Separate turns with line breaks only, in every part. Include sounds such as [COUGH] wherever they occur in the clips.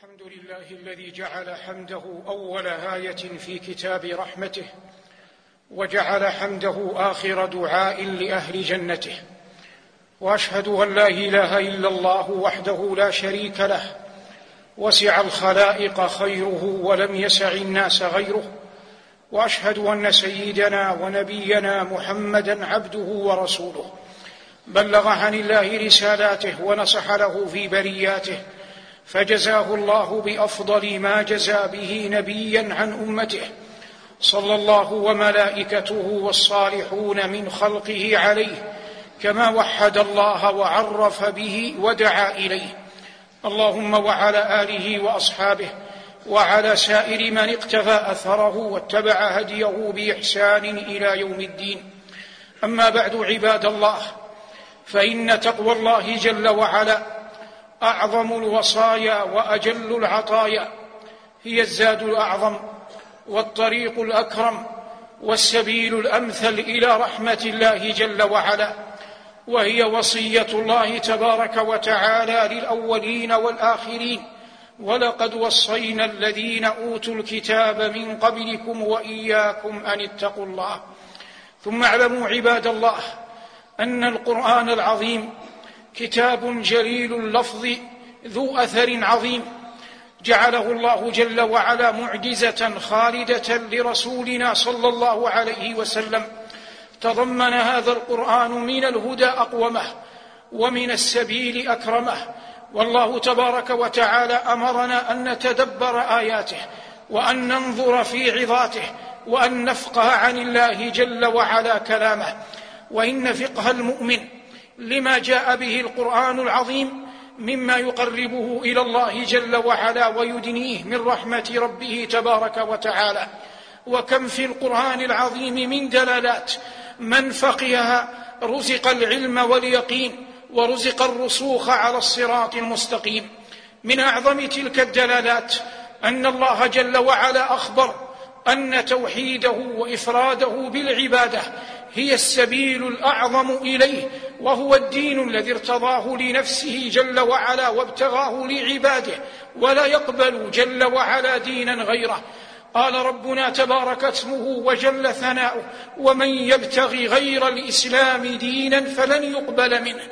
الحمد لله الذي جعل حمده أول آية في كتاب رحمته وجعل حمده آخر دعاء لأهل جنته. وأشهد أن لا إله إلا الله وحده لا شريك له وسع الخلائق خيره ولم يسع الناس غيره وأشهد أن سيدنا ونبينا محمدا عبده ورسوله. بلغ عن الله رسالاته ونصح له في برياته فجزاه الله بأفضل ما جزى به نبيا عن أمته صلى الله وملائكته والصالحون من خلقه عليه كما وحد الله وعرف به ودعا إليه. اللهم وعلى آله وأصحابه وعلى سائر من اقتفى أثره واتبع هديه بإحسان إلى يوم الدين. أما بعد عباد الله فإن تقوى الله جل وعلا أعظم الوصايا وأجل العطايا هي الزاد الأعظم والطريق الأكرم والسبيل الأمثل إلى رحمة الله جل وعلا وهي وصية الله تبارك وتعالى للأولين والآخرين. ولقد وصينا الذين أوتوا الكتاب من قبلكم وإياكم أن اتقوا الله. ثم اعلموا عباد الله أن القرآن العظيم كتاب جليل اللفظ ذو أثر عظيم. جعله الله جل وعلا معجزة خالدة لرسولنا صلى الله عليه وسلم. تضمن هذا القرآن من الهدى أقومه ومن السبيل أكرمه. والله تبارك وتعالى أمرنا أن نتدبر آياته وأن ننظر في عظاته وأن نفقه عن الله جل وعلا كلامه. وإن فقه المؤمن لما جاء به القرآن العظيم مما يقربه إلى الله جل وعلا ويدنيه من رحمة ربه تبارك وتعالى. وكم في القرآن العظيم من دلالات من فقهها رزق العلم واليقين ورزق الرسوخ على الصراط المستقيم. من أعظم تلك الدلالات أن الله جل وعلا أخبر أن توحيده وإفراده بالعبادة هي السبيل الأعظم إليه وهو الدين الذي ارتضاه لنفسه جل وعلا وابتغاه لعباده ولا يقبل جل وعلا دينا غيره. قال ربنا تبارك اسمه وجل ثناؤه ومن يبتغي غير الإسلام دينا فلن يقبل منه.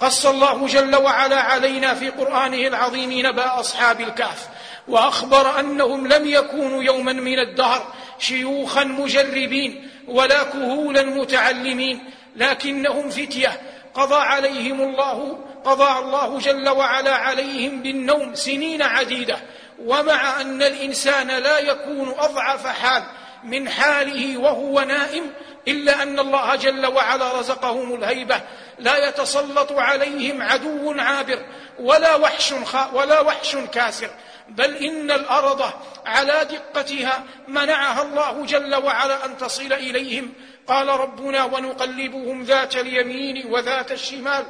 قص الله جل وعلا علينا في قرآنه العظيم نبأ أصحاب الكهف وأخبر أنهم لم يكونوا يوما من الدهر شيوخا مجربين ولا كهولا متعلمين لكنهم فتية. قضى عليهم الله قضى الله جل وعلا عليهم بالنوم سنين عديدة. ومع أن الإنسان لا يكون أضعف حال من حاله وهو نائم إلا أن الله جل وعلا رزقهم الهيبة. لا يتسلط عليهم عدو عابر ولا وحش ولا وحش كاسر. بل إن الأرض على دقتها منعها الله جل وعلا أن تصل إليهم. قال ربنا ونقلبهم ذات اليمين وذات الشمال.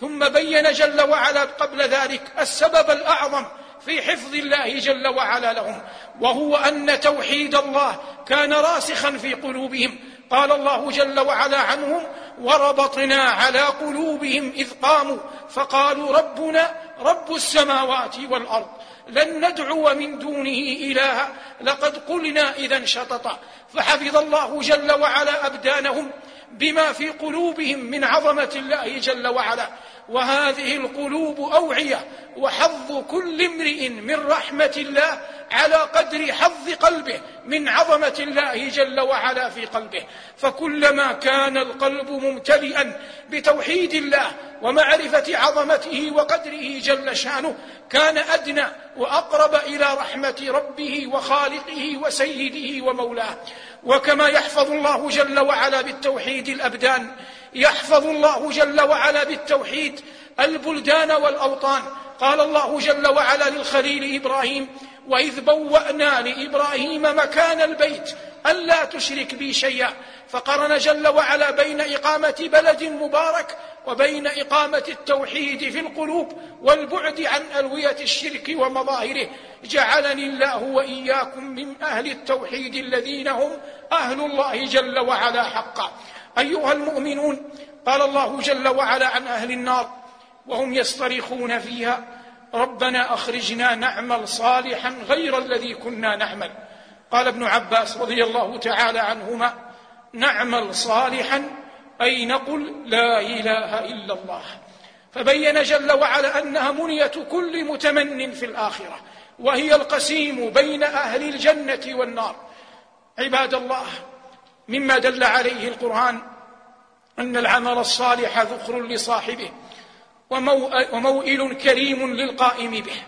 ثم بين جل وعلا قبل ذلك السبب الأعظم في حفظ الله جل وعلا لهم وهو أن توحيد الله كان راسخا في قلوبهم. قال الله جل وعلا عنهم وربطنا على قلوبهم إذ قاموا فقالوا ربنا رب السماوات والأرض لن ندعو من دونه إلها. لقد قلنا إذا شططا. فحفظ الله جل وعلا أبدانهم بما في قلوبهم من عظمة الله جل وعلا. وهذه القلوب أوعية وحظ كل امرئ من رحمة الله على قدر حظ قلبه من عظمة الله جل وعلا في قلبه. فكلما كان القلب ممتلئا بتوحيد الله ومعرفة عظمته وقدره جل شأنه كان أدنى وأقرب إلى رحمة ربه وخالقه وسيده ومولاه. وكما يحفظ الله جل وعلا بالتوحيد الأبدان يحفظ الله جل وعلا بالتوحيد البلدان والأوطان. قال الله جل وعلا للخليل إبراهيم وإذ بوأنا لإبراهيم مكان البيت الا تشرك بي شيئا. فقرن جل وعلا بين إقامة بلد مبارك وبين إقامة التوحيد في القلوب والبعد عن ألوية الشرك ومظاهره. جعلني الله وإياكم من أهل التوحيد الذين هم أهل الله جل وعلا حقا. أيها المؤمنون قال الله جل وعلا عن أهل النار وهم يصطرخون فيها ربنا أخرجنا نعمل صالحا غير الذي كنا نعمل. قال ابن عباس رضي الله تعالى عنهما نعمل صالحا أي نقل لا إله إلا الله. فبين جل وعلا أنها منية كل متمن في الآخرة وهي القسيم بين أهل الجنة والنار. عباد الله مما دل عليه القرآن أن العمل الصالح ذخر لصاحبه وموئل كريم للقائم به.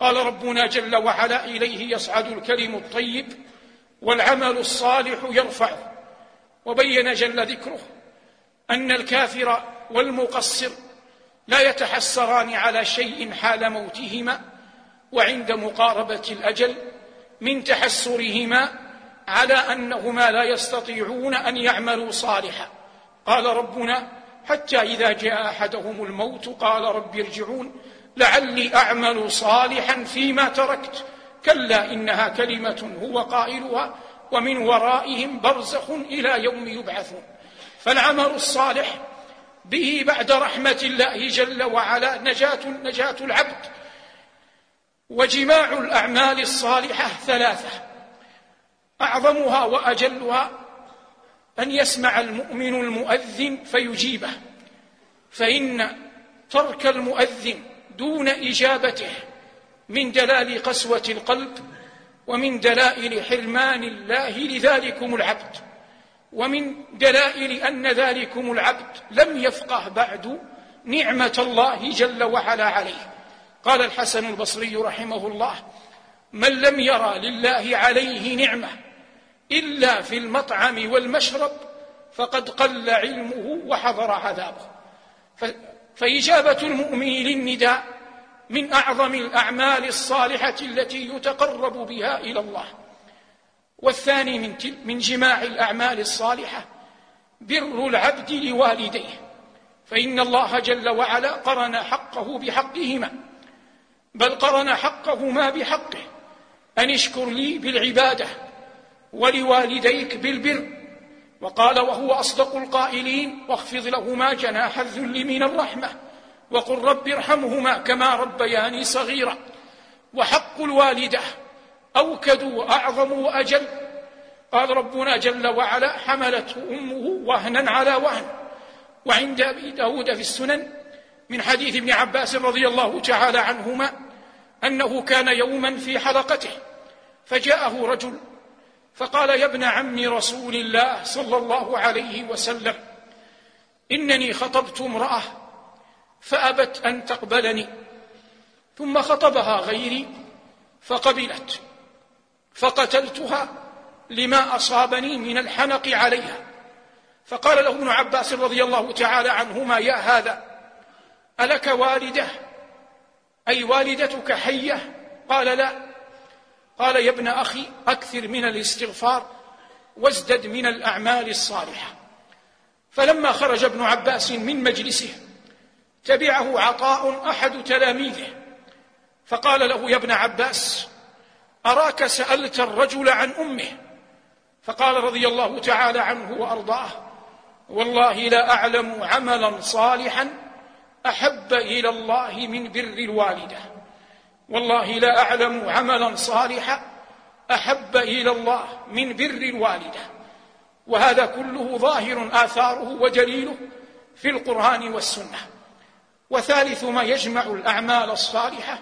قال ربنا جل وعلا إليه يصعد الكلم الطيب والعمل الصالح يرفعه وبين جل ذكره أن الكافر والمقصر لا يتحسران على شيء حال موتهما وعند مقاربة الأجل من تحسرهما على أنهما لا يستطيعون أن يعملوا صالحا. قال ربنا حتى إذا جاء أحدهم الموت قال رب ارجعون لعلي أعمل صالحا فيما تركت. كلا إنها كلمة هو قائلها ومن ورائهم برزخ إلى يوم يبعثون. فالعمل الصالح به بعد رحمة الله جل وعلا نجاة نجاة العبد. وجماع الأعمال الصالحة ثلاثة. أعظمها وأجلها أن يسمع المؤمن المؤذن فيجيبه فإن ترك المؤذن دون إجابته من دلال قسوة القلب ومن دلائل حرمان الله لذلكم العبد ومن دلائل أن ذلكم العبد لم يفقه بعد نعمة الله جل وعلا عليه. قال الحسن البصري رحمه الله من لم يرى لله عليه نعمة إلا في المطعم والمشرب فقد قل علمه وحضر عذابه. فإجابة المؤمن للنداء من أعظم الأعمال الصالحة التي يتقرب بها إلى الله. والثاني من من جماع الأعمال الصالحة بر العبد لوالديه. فإن الله جل وعلا قرن حقه بحقهما بل قرن حقهما بحقه. أن اشكر لي بالعبادة ولوالديك بالبر. وقال وهو أصدق القائلين واخفض لهما جناح الذل من الرحمة وقل رب ارحمهما كما ربياني صغيرا. وحق الوالدة أوكد وأعظم وأجل. قال ربنا جل وعلا حملته أمه وهنا على وهن. وعند أبي داود في السنن من حديث ابن عباس رضي الله تعالى عنهما أنه كان يوما في حلقته فجاءه رجل فقال يا ابن عم رسول الله صلى الله عليه وسلم إنني خطبت امرأة فأبت أن تقبلني ثم خطبها غيري فقبلت فقتلتها لما أصابني من الحنق عليها. فقال له ابن عباس رضي الله تعالى عنهما يا هذا ألك والده؟ أي والدتك حية؟ قال لا. قال يا ابن أخي أكثر من الاستغفار وازدد من الأعمال الصالحة. فلما خرج ابن عباس من مجلسه تبعه عطاء أحد تلاميذه فقال له يا ابن عباس أراك سألت الرجل عن أمه؟ فقال رضي الله تعالى عنه وأرضاه والله لا أعلم عملا صالحا أحب إلى الله من بر الوالدة. والله لا أعلم عملا صالحا أحب إلى الله من بر الوالده وهذا كله ظاهر آثاره ودليله في القرآن والسنة. وثالث ما يجمع الأعمال الصالحة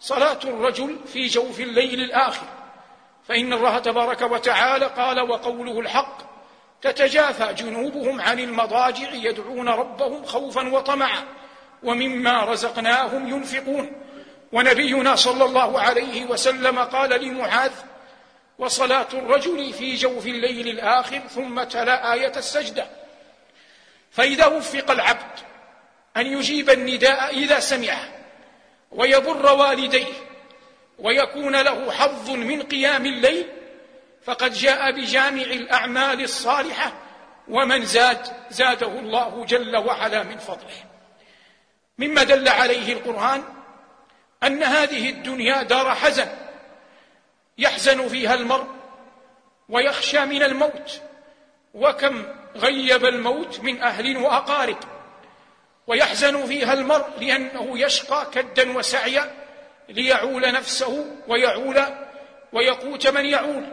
صلاة الرجل في جوف الليل الآخر. فإن الله تبارك وتعالى قال وقوله الحق تتجافى جنوبهم عن المضاجع يدعون ربهم خوفا وطمعا ومما رزقناهم ينفقون. ونبينا صلى الله عليه وسلم قال لمعاذ وصلاة الرجل في جوف الليل الآخر ثم تلا آية السجدة. فإذا وفق العبد أن يجيب النداء إذا سمعه ويبر والديه ويكون له حظ من قيام الليل فقد جاء بجامع الأعمال الصالحة ومن زاد زاده الله جل وعلا من فضله. مما دل عليه القرآن أن هذه الدنيا دار حزن يحزن فيها المرء ويخشى من الموت وكم غيب الموت من أهل وأقارب. ويحزن فيها المرء لأنه يشقى كدا وسعيا ليعول نفسه ويعول ويقوت من يعول.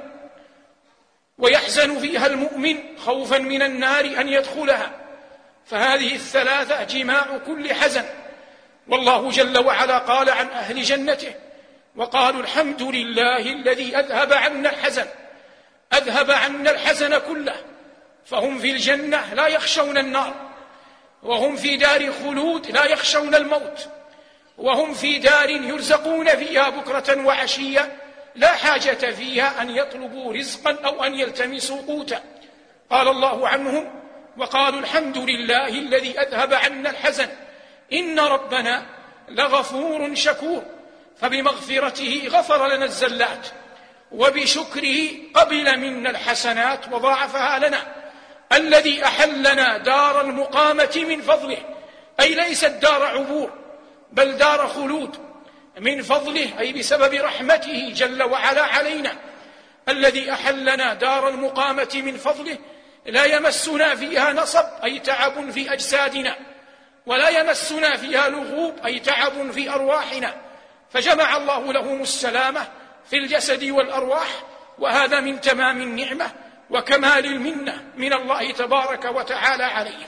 ويحزن فيها المؤمن خوفا من النار أن يدخلها. فهذه الثلاثة جماع كل حزن. والله جل وعلا قال عن أهل جنته وقالوا الحمد لله الذي أذهب عنا الحزن أذهب عنا الحزن كله فهم في الجنة لا يخشون النار وهم في دار خلود لا يخشون الموت وهم في دار يرزقون فيها بكرة وعشية لا حاجة فيها أن يطلبوا رزقا أو أن يلتمسوا قوتا. قال الله عنهم وقالوا الحمد لله الذي أذهب عنا الحزن. إن ربنا لغفور شكور فبمغفرته غفر لنا الزلات وبشكره قبل منا الحسنات وضاعفها لنا. الذي أحلنا دار المقامة من فضله أي ليست دار عبور بل دار خلود من فضله أي بسبب رحمته جل وعلا علينا. الذي أحلنا دار المقامة من فضله لا يمسنا فيها نصب أي تعب في أجسادنا. ولا يمسنا فيها لغوب أي تعب في أرواحنا. فجمع الله لهم السلامة في الجسد والأرواح وهذا من تمام النعمة وكمال المنة من الله تبارك وتعالى عليهم.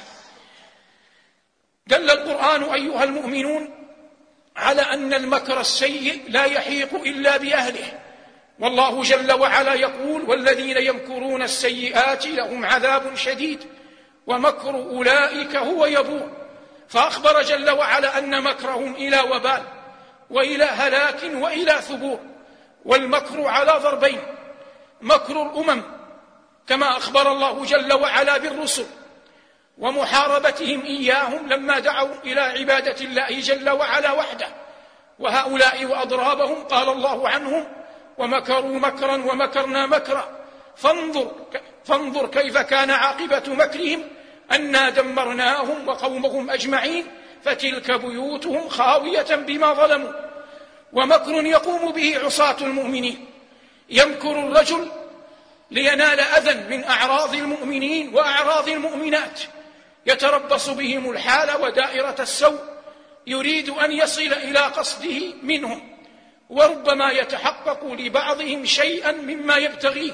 دل القرآن أيها المؤمنون على أن المكر السيء لا يحيق إلا بأهله. والله جل وعلا يقول والذين يمكرون السيئات لهم عذاب شديد ومكر أولئك هو يبور. فأخبر جل وعلا أن مكرهم إلى وبال وإلى هلاك وإلى ثبور والمكر على ضربين مكر الأمم كما أخبر الله جل وعلا بالرسل ومحاربتهم إياهم لما دعوا إلى عبادة الله جل وعلا وحده وهؤلاء وأضرابهم قال الله عنهم ومكروا مكرا ومكرنا مكرا فانظر فانظر كيف كان عاقبة مكرهم أنا دمرناهم وقومهم أجمعين فتلك بيوتهم خاوية بما ظلموا ومكر يقوم به عصاة المؤمنين. يمكر الرجل لينال أذى من أعراض المؤمنين وأعراض المؤمنات. يتربص بهم الحال ودائرة السوء يريد أن يصل إلى قصده منهم وربما يتحقق لبعضهم شيئا مما يبتغيه.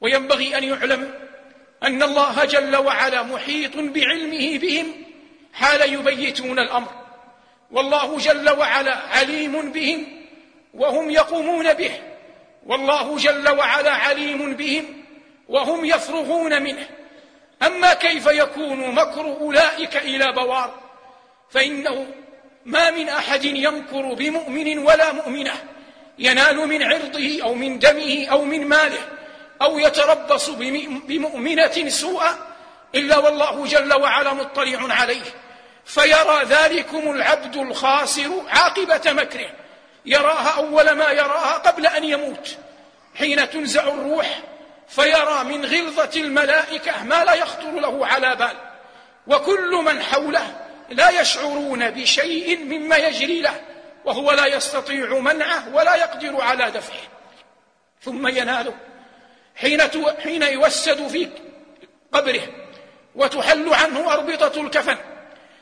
وينبغي أن يعلم أن الله جل وعلا محيط بعلمه بهم حال يبيتون الأمر. والله جل وعلا عليم بهم وهم يقومون به. والله جل وعلا عليم بهم وهم يفرغون منه. أما كيف يكون مكر أولئك إلى بوار فإنه ما من أحد يمكر بمؤمن ولا مؤمنة. ينال من عرضه أو من دمه أو من ماله. أو يتربص بمؤمنة سوءا إلا والله جل وعلا مطلع عليه. فيرى ذلكم العبد الخاسر عاقبة مكره. يراها أول ما يراها قبل أن يموت. حين تنزع الروح فيرى من غلظة الملائكة ما لا يخطر له على بال. وكل من حوله لا يشعرون بشيء مما يجري له وهو لا يستطيع منعه ولا يقدر على دفعه. ثم يناله. حين حين يوسد في قبره وتحل عنه أربطة الكفن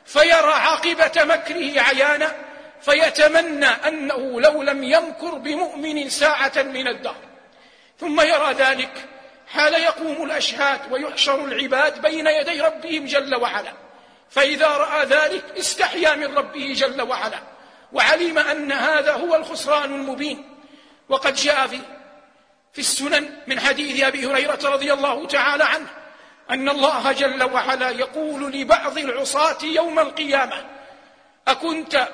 فيرى عاقبة مكره عيانا فيتمنى أنه لو لم يمكر بمؤمن ساعة من الدهر. ثم يرى ذلك حال يقوم الأشهاد ويحشر العباد بين يدي ربهم جل وعلا. فإذا رأى ذلك استحيا من ربه جل وعلا وعلم أن هذا هو الخسران المبين. وقد جاء في في السنن من حديث أبي هريرة رضي الله تعالى عنه أن الله جل وعلا يقول لبعض العصاة يوم القيامة أكنت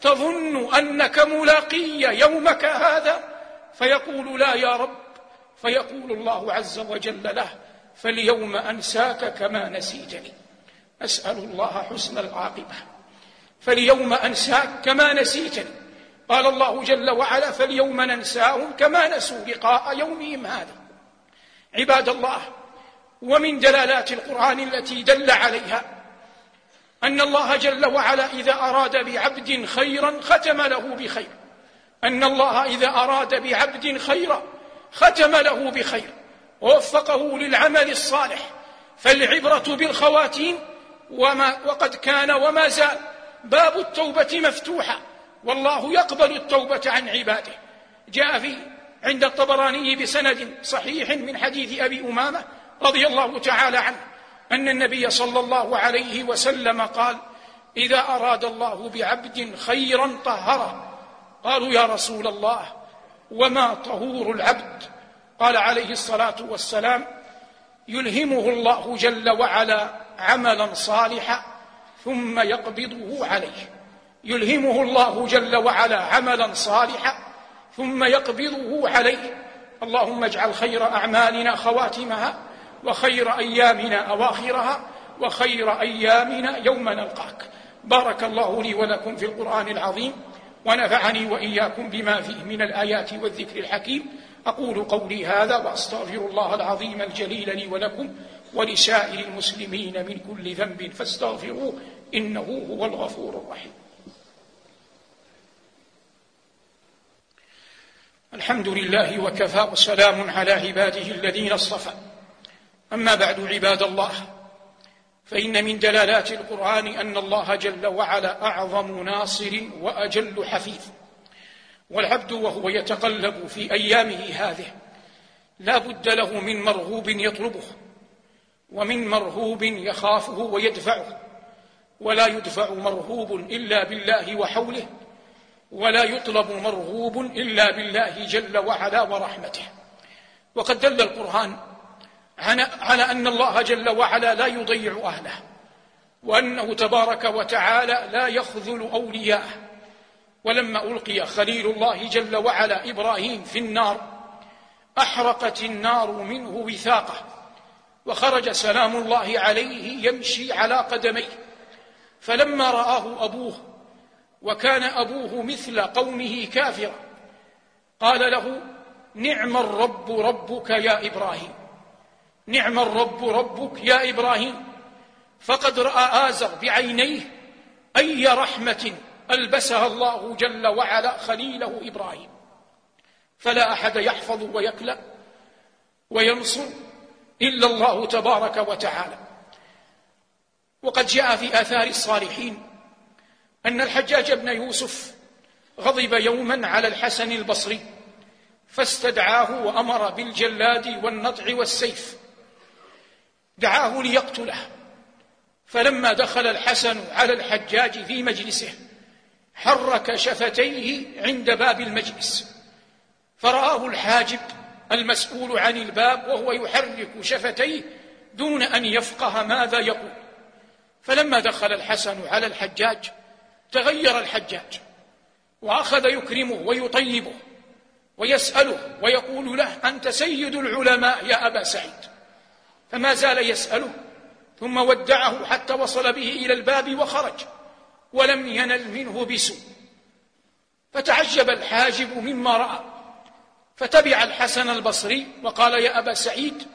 تظن أنك ملاقي يومك هذا؟ فيقول لا يا رب فيقول الله عز وجل له فاليوم أنساك كما نسيتني. أسأل الله حسن العاقبة. فاليوم أنساك كما نسيتني. قال الله جل وعلا فاليوم ننساهم كما نسوا لقاء يومهم هذا. عباد الله ومن دلالات القرآن التي دل عليها أن الله جل وعلا إذا أراد بعبد خيرا ختم له بخير. أن الله إذا أراد بعبد خيرا ختم له بخير. ووفقه للعمل الصالح. فالعبرة بالخواتيم وما وقد كان وما زال باب التوبة مفتوحا والله يقبل التوبة عن عباده. جاء في عند الطبراني بسند صحيح من حديث أبي أمامة رضي الله تعالى عنه أن النبي صلى الله عليه وسلم قال إذا أراد الله بعبد خيرا طهره. قالوا يا رسول الله وما طهور العبد؟ قال عليه الصلاة والسلام يلهمه الله جل وعلا عملا صالحا ثم يقبضه عليه. يلهمه الله جل وعلا عملا صالحا ثم يقبضه عليه. اللهم اجعل خير أعمالنا خواتمها وخير أيامنا أواخرها وخير أيامنا يوم نلقاك. بارك الله لي ولكم في القرآن العظيم ونفعني وإياكم بما فيه من الآيات والذكر الحكيم. أقول قولي هذا وأستغفر الله العظيم الجليل لي ولكم ولسائر المسلمين من كل ذنب فاستغفروه إنه هو الغفور الرحيم. الحمد لله وكفى وسلام على عباده الذين اصطفى. أما بعد عباد الله فإن من دلالات القرآن أن الله جل وعلا أعظم ناصر وأجل حفيظ. والعبد وهو يتقلب في أيامه هذه لا بد له من مرغوب يطلبه ومن مرهوب يخافه ويدفعه ولا يدفع مرهوب إلا بالله وحوله ولا يطلب مرغوب إلا بالله جل وعلا ورحمته. وقد دل القرآن على أن الله جل وعلا لا يضيع أهله وأنه تبارك وتعالى لا يخذل أولياءه. ولما ألقي خليل الله جل وعلا إبراهيم في النار أحرقت النار منه وثاقه وخرج سلام الله عليه يمشي على قدميه. فلما رآه أبوه وكان أبوه مثل قومه كافرا. قال له نعم الرب ربك يا إبراهيم. نعم الرب ربك يا إبراهيم. فقد رأى آزر بعينيه أي رحمة ألبسها الله جل وعلا خليله إبراهيم. فلا أحد يحفظ ويكلأ وينصر إلا الله تبارك وتعالى. وقد جاء في آثار الصالحين أن الحجاج بن يوسف غضب يوما على الحسن البصري فاستدعاه وأمر بالجلاد والنطع والسيف. دعاه ليقتله. فلما دخل الحسن على الحجاج في مجلسه حرك شفتيه عند باب المجلس. فرآه الحاجب المسؤول عن الباب وهو يحرك شفتيه دون أن يفقه ماذا يقول. فلما دخل الحسن على الحجاج تغير الحجاج وأخذ يكرمه ويطيبه ويسأله ويقول له أنت سيد العلماء يا أبا سعيد. فما زال يسأله ثم ودعه حتى وصل به إلى الباب وخرج ولم ينل منه بسوء. فتعجب الحاجب مما رأى فتبع الحسن البصري وقال يا أبا سعيد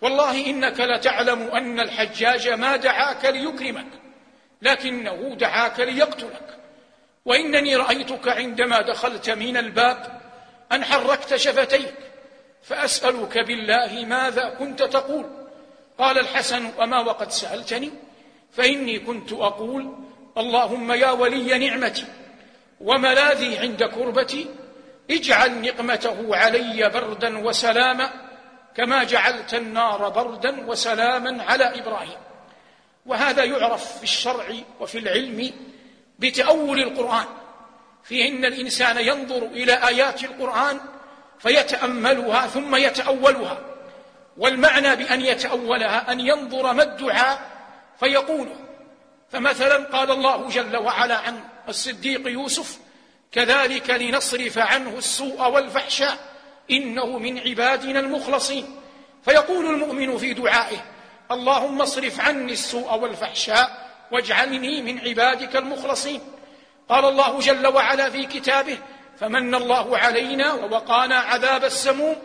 والله إنك لتعلم أن الحجاج ما دعاك ليكرمك. لكنه دعاك ليقتلك. وإنني رأيتك عندما دخلت من الباب أن حركت شفتيك فأسألك بالله ماذا كنت تقول؟ قال الحسن أما وقد سألتني فإني كنت أقول اللهم يا ولي نعمتي وملاذي عند كربتي اجعل نقمته علي بردا وسلاما كما جعلت النار بردا وسلاما على إبراهيم. وهذا يعرف في الشرع وفي العلم بتأول القرآن. في أن الإنسان ينظر إلى آيات القرآن فيتأملها ثم يتأولها. والمعنى بأن يتأولها أن ينظر ما الدعاء فيقوله. فمثلا قال الله جل وعلا عن الصديق يوسف كذلك لنصرف عنه السوء والفحشاء إنه من عبادنا المخلصين. فيقول المؤمن في دعائه اللهم اصرف عني السوء والفحشاء واجعلني من عبادك المخلصين. قال الله جل وعلا في كتابه فمن الله علينا ووقانا عذاب السموم.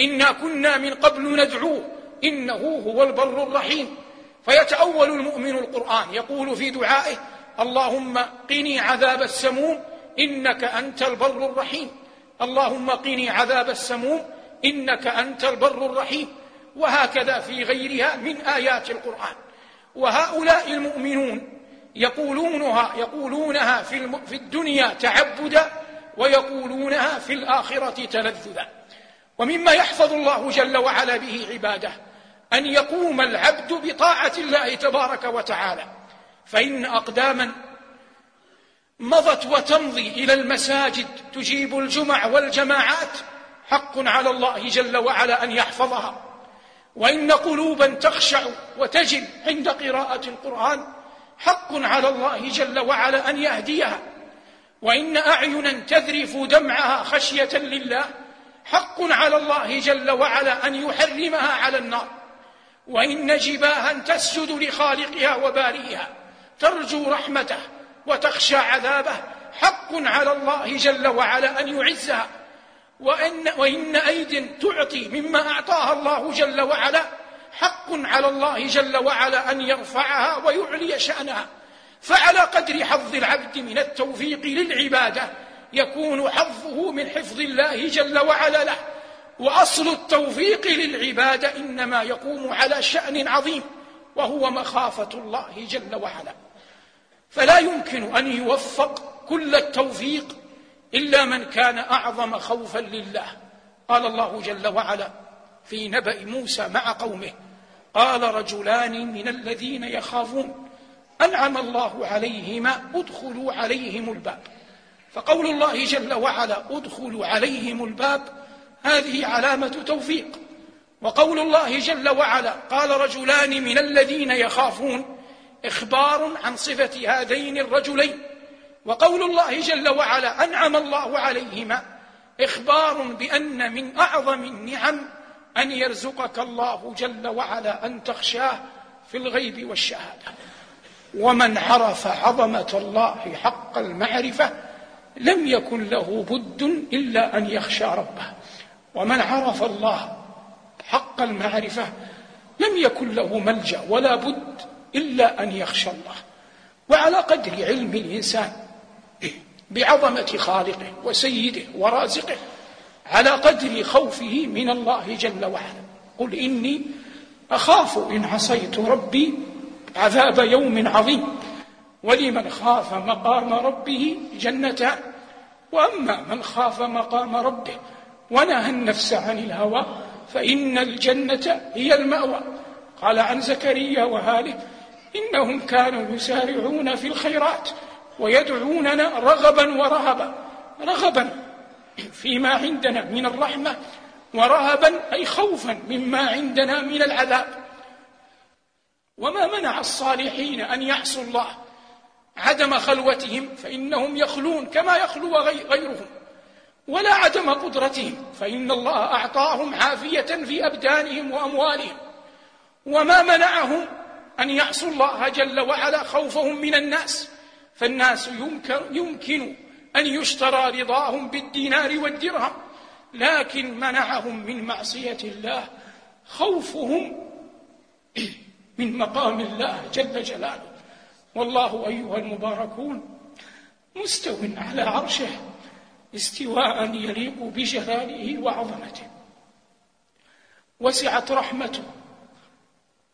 إنا كنا من قبل ندعوه. إنه هو البر الرحيم. فيتأول المؤمن القرآن. يقول في دعائه اللهم قني عذاب السموم. إنك أنت البر الرحيم. اللهم قني عذاب السموم. إنك أنت البر الرحيم. وهكذا في غيرها من آيات القرآن. وهؤلاء المؤمنون يقولونها يقولونها في في الدنيا تعبدا ويقولونها في الآخرة تلذذا. ومما يحفظ الله جل وعلا به عباده أن يقوم العبد بطاعة الله تبارك وتعالى. فإن أقداما مضت وتمضي إلى المساجد تجيب الجمع والجماعات حق على الله جل وعلا أن يحفظها. وإن قلوبا تخشع وتجل عند قراءة القرآن حق على الله جل وعلا أن يهديها. وإن أعينا تذرف دمعها خشية لله حق على الله جل وعلا أن يحرمها على النار. وإن جباها تسجد لخالقها وبارئها ترجو رحمته وتخشى عذابه حق على الله جل وعلا أن يعزها. وإن, وإن أيد تعطي مما أعطاها الله جل وعلا حق على الله جل وعلا أن يرفعها ويعلي شأنها. فعلى قدر حظ العبد من التوفيق للعبادة يكون حظه من حفظ الله جل وعلا له. وأصل التوفيق للعبادة إنما يقوم على شأن عظيم وهو مخافة الله جل وعلا. فلا يمكن أن يوفق كل التوفيق إلا من كان أعظم خوفا لله. قال الله جل وعلا في نبأ موسى مع قومه قال رجلان من الذين يخافون أنعم الله عليهما ادخلوا عليهم الباب. فقول الله جل وعلا ادخلوا عليهم الباب هذه علامة توفيق. وقول الله جل وعلا قال رجلان من الذين يخافون إخبار عن صفة هذين الرجلين. وقول الله جل وعلا أنعم الله عليهما إخبار بأن من أعظم النعم أن يرزقك الله جل وعلا أن تخشاه في الغيب والشهادة. ومن عرف عظمة الله حق المعرفة لم يكن له بد إلا أن يخشى ربه. ومن عرف الله حق المعرفة لم يكن له ملجأ ولا بد إلا أن يخشى الله. وعلى قدر علم الإنسان بعظمة خالقه وسيده ورازقه على قدر خوفه من الله جل وعلا. قل إني أخاف إن عصيت ربي عذاب يوم عظيم. ولمن خاف مقام ربه جنتان وأما من خاف مقام ربه ونهى النفس عن الهوى فإن الجنة هي المأوى. قال عن زكريا وهاله إنهم كانوا يسارعون في الخيرات ويدعوننا رغبا ورهبا. رغبا فيما عندنا من الرحمة ورهبا أي خوفا مما عندنا من العذاب. وما منع الصالحين أن يعصوا الله عدم خلوتهم فإنهم يخلون كما يخلو غيرهم. ولا عدم قدرتهم فإن الله أعطاهم عافية في أبدانهم وأموالهم. وما منعهم أن يعصوا الله جل وعلا خوفهم من الناس. فالناس يمكن, يمكن أن يشترى رضاهم بالدينار والدرهم لكن منعهم من معصية الله خوفهم [CLEARS THROAT] من مقام الله جل جلاله. والله أيها المباركون مستو على عرشه استواء يليق بجلاله وعظمته. وسعت رحمته.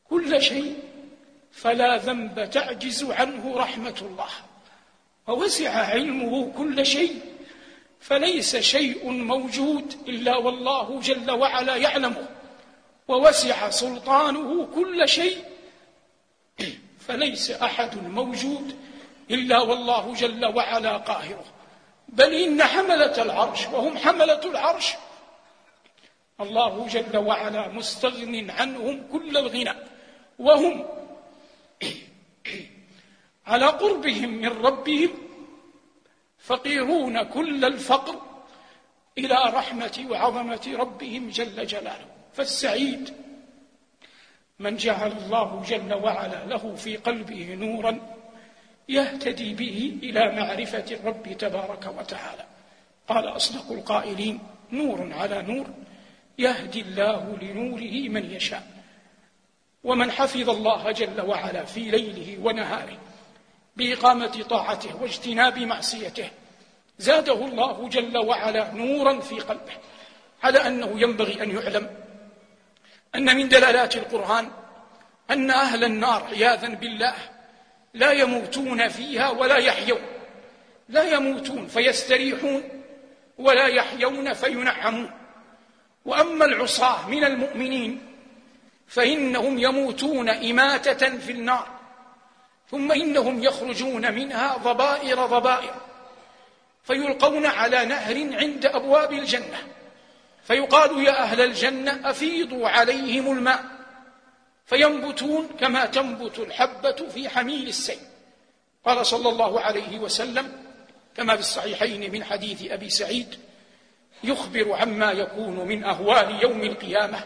كل شيء فلا ذنب تعجز عنه رحمة الله. ووسع علمه كل شيء فليس شيء موجود إلا والله جل وعلا يعلمه. ووسع سلطانه كل شيء فليس أحد موجود إلا والله جل وعلا قاهره. بل إن حملة العرش وهم حملة العرش الله جل وعلا مستغن عنهم كل الغنى وهم على قربهم من ربهم فقيرون كل الفقر إلى رحمة وعظمة ربهم جل جلاله. فالسعيد من جعل الله جل وعلا له في قلبه نورا يهتدي به إلى معرفة الرب تبارك وتعالى. قال أصدق القائلين نور على نور يهدي الله لنوره من يشاء ومن حفظ الله جل وعلا في ليله ونهاره. بإقامة طاعته واجتناب معصيته. زاده الله جل وعلا نورا في قلبه على أنه ينبغي أن يعلم أن من دلالات القرآن أن أهل النار عياذا بالله لا يموتون فيها ولا يحيون لا يموتون فيستريحون ولا يحيون فينعمون. وأما العصاة من المؤمنين فإنهم يموتون إماتة في النار ثم إنهم يخرجون منها ضبائر ضبائر فيلقون على نهر عند أبواب الجنة فيقال يا أهل الجنة أفيضوا عليهم الماء فينبتون كما تنبت الحبة في حميل السيل. قال صلى الله عليه وسلم كما في الصحيحين من حديث أبي سعيد يخبر عما يكون من أهوال يوم القيامة.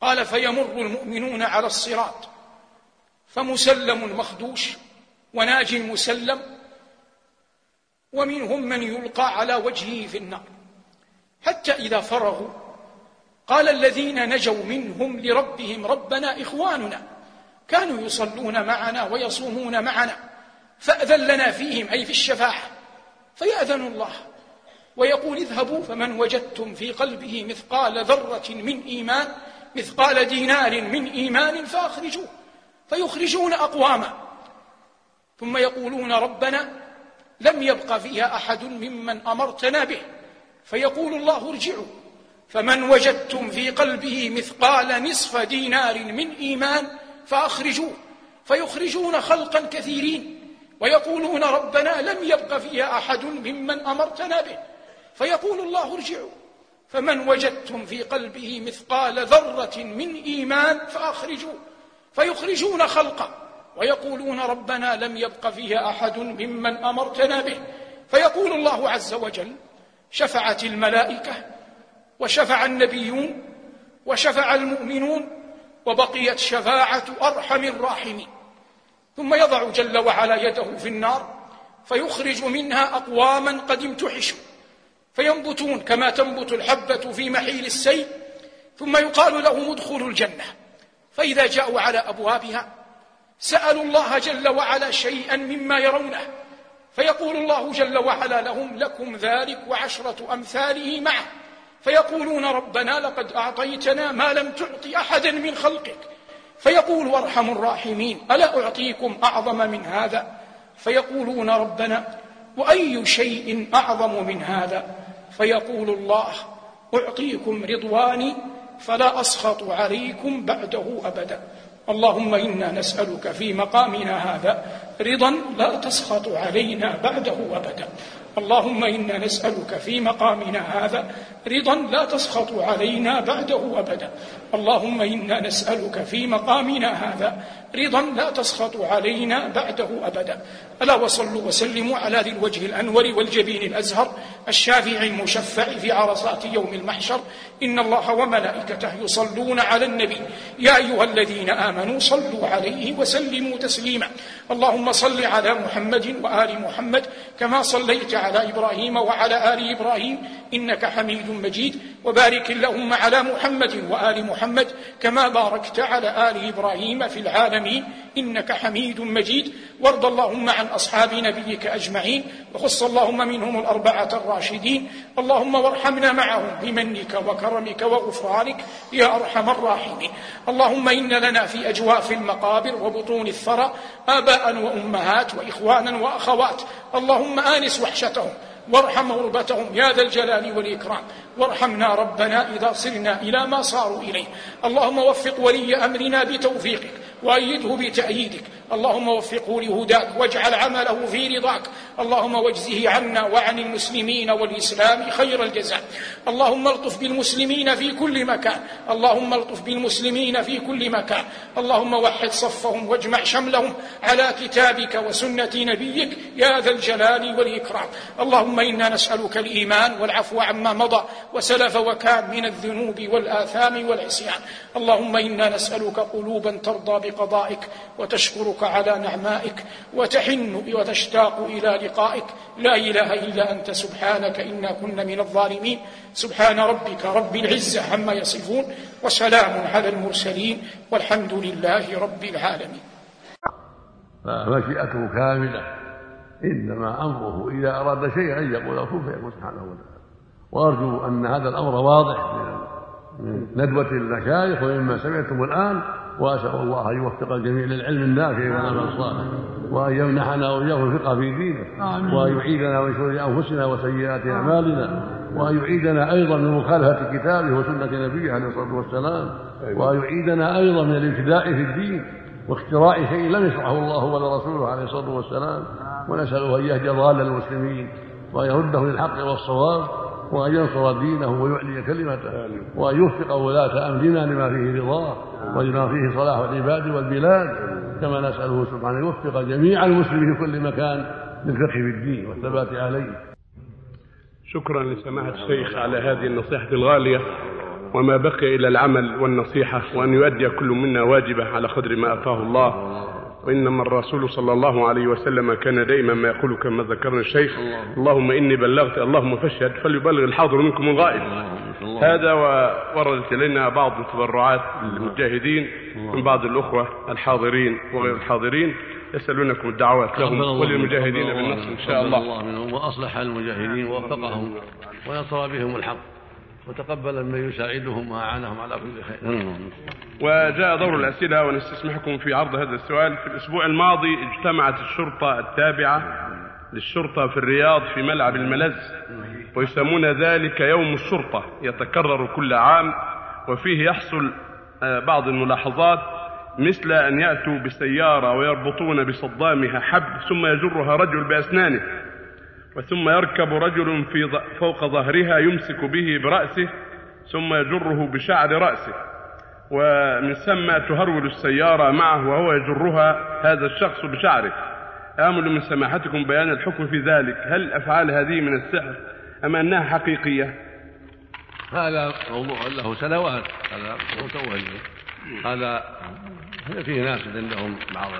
قال فيمر المؤمنون على الصراط فمسلم مخدوش وناج مسلم ومنهم من يلقى على وجهه في النار. حتى إذا فرغوا قال الذين نجوا منهم لربهم ربنا إخواننا كانوا يصلون معنا ويصومون معنا فأذن لنا فيهم أي في الشفاعة فيأذن الله ويقول اذهبوا فمن وجدتم في قلبه مثقال ذرة من إيمان مثقال دينار من إيمان فأخرجوه. فيخرجون أقواما. ثم يقولون ربنا لم يبق فيها أحد ممن أمرتنا به. فيقول الله ارجعوا. فمن وجدتم في قلبه مثقال نصف دينار من إيمان فأخرجوه. فيخرجون خلقا كثيرين. ويقولون ربنا لم يبق فيها أحد ممن أمرتنا به. فيقول الله ارجعوا. فمن وجدتم في قلبه مثقال ذرة من إيمان فأخرجوه. فيخرجون خلقا ويقولون ربنا لم يبق فيها أحد ممن أمرتنا به. فيقول الله عز وجل شفعت الملائكة وشفع النبيون وشفع المؤمنون وبقيت شفاعة أرحم الراحمين. ثم يضع جل وعلا يده في النار فيخرج منها أقواما قد امتحشوا. فينبتون كما تنبت الحبة في محيل السيل. ثم يقال لهم ادخلوا الجنة. فإذا جاءوا على أبوابها سألوا الله جل وعلا شيئا مما يرونه فيقول الله جل وعلا لهم لكم ذلك وعشرة أمثاله معه فيقولون ربنا لقد أعطيتنا ما لم تعط أحدا من خلقك فيقول وارحم الراحمين ألا أعطيكم أعظم من هذا؟ فيقولون ربنا وأي شيء أعظم من هذا؟ فيقول الله أعطيكم رضواني فلا أسخط عليكم بعده أبدا. اللهم إنا نسألك في مقامنا هذا رضا لا تسخط علينا بعده أبدا. اللهم إنا نسألك في مقامنا هذا رضا لا تسخط علينا بعده أبدا. اللهم إنا نسألك في مقامنا هذا. رضا لا تسخط علينا بعده أبدا. ألا وصلوا وسلموا على ذي الوجه الأنور والجبين الأزهر. الشافع المشفع في عرصات يوم المحشر. إن الله وملائكته يصلون على النبي. يا أيها الذين آمنوا صلوا عليه وسلموا تسليما. اللهم صل على محمد وآل محمد كما صليت على إبراهيم وعلى آل إبراهيم. إنك حميد مجيد وبارك اللهم على محمد وآل محمد كما باركت على آل إبراهيم في العالمين إنك حميد مجيد. وارض اللهم عن أصحاب نبيك أجمعين وخص اللهم منهم الأربعة الراشدين. اللهم وارحمنا معهم بمنك وكرمك وغفرانك يا أرحم الراحمين. اللهم إن لنا في أجواف المقابر وبطون الثرى آباء وأمهات وإخوانا وأخوات. اللهم آنس وحشتهم وارحم غربتهم يا ذا الجلال والإكرام. وارحمنا ربنا إذا صرنا إلى ما صاروا إليه. اللهم وفق ولي أمرنا بتوفيقك. وأيده بتأييدك. اللهم وفقه لهداك واجعل عمله في رضاك. اللهم واجزه عنا وعن المسلمين والإسلام خير الجزاء. اللهم الطف بالمسلمين في كل مكان. اللهم الطف بالمسلمين في كل مكان. اللهم وحد صفهم واجمع شملهم على كتابك وسنة نبيك يا ذا الجلال والإكرام. اللهم إنا نسألك الإيمان والعفو عما مضى وسلف وكان من الذنوب والآثام والعصيان. اللهم إنا نسألك قلوبا ترضى بقضائك وتشكرك على نعمائك وتحن وتشتاق إلى لقائك. لا إله إلا أنت سبحانك إنا كنا من الظالمين. سبحان ربك رب العزة عما يصفون وسلام على المرسلين والحمد لله رب العالمين.
فمشيئته كاملة. إنما أمره إذا أراد شيئا أن يقول كن فيكون سبحانه وتعالى. وأرجو أن هذا الأمر واضح من ندوة المشايخ ومما سمعتم الآن. وأسأل الله أن يوفق الجميع للعلم النافع والعمل الصالح وأن يمنحنا وإياه الفقه في دينه وأن يعيدنا من شرور أنفسنا وسيئات أعمالنا وأن يعيدنا أيضا من مخالفة كتابه وسنة نبيه عليه الصلاة والسلام وأن يعيدنا أيضا من الابتداء في الدين واختراع شيء لم يشرعه الله ولا رسوله عليه الصلاة والسلام ونسأله أن يهدي ضال المسلمين وأن يرده للحق والصواب وأن ينصر دينه ويعلي كلمته وأن يوفق ولاة أمرنا لما فيه رضاه ولما فيه صلاح العباد والبلاد. كما نسأله سبحانه أن يوفق جميع المسلمين في كل مكان للفقه في الدين والثبات عليه.
شكرا لسماحة الشيخ على هذه النصيحة الغالية وما بقي إلى العمل والنصيحة وأن يؤدي كل منا واجبة على قدر ما أعطاه الله. وإنما الرسول صلى الله عليه وسلم كان دائما ما يقول كما ذكرنا الشيخ. اللهم إني بلغت اللهم فاشهد فليبلغ الحاضر منكم الغائب. هذا ووردت إلينا بعض التبرعات للمجاهدين من بعض الأخوة الحاضرين وغير الحاضرين. يسألونكم الدعوات لهم وللمجاهدين بالنصر إن شاء الله,
وأصلح المجاهدين ووفقهم ونصر بهم الحق. وتقبل من يساعدهم وأعانهم على كل خير.
وجاء دور الأسئلة ونستسمحكم في عرض هذا السؤال. في الأسبوع الماضي اجتمعت الشرطة التابعة للشرطة في الرياض في ملعب الملز ويسمون ذلك يوم الشرطة يتكرر كل عام وفيه يحصل بعض الملاحظات مثل أن يأتوا بسيارة ويربطون بصدامها حبل ثم يجرها رجل بأسنانه. وثم يركب رجل في فوق ظهرها يمسك به برأسه ثم يجره بشعر رأسه. ومن ثم تهرول السيارة معه وهو يجرها هذا الشخص بشعره. آمل من سماحتكم بيان الحكم في ذلك. هل الأفعال هذه من السحر أم أنها حقيقية؟
هذا موضوع له سنوات. هذا متوه هذا فيه ناس عندهم بعض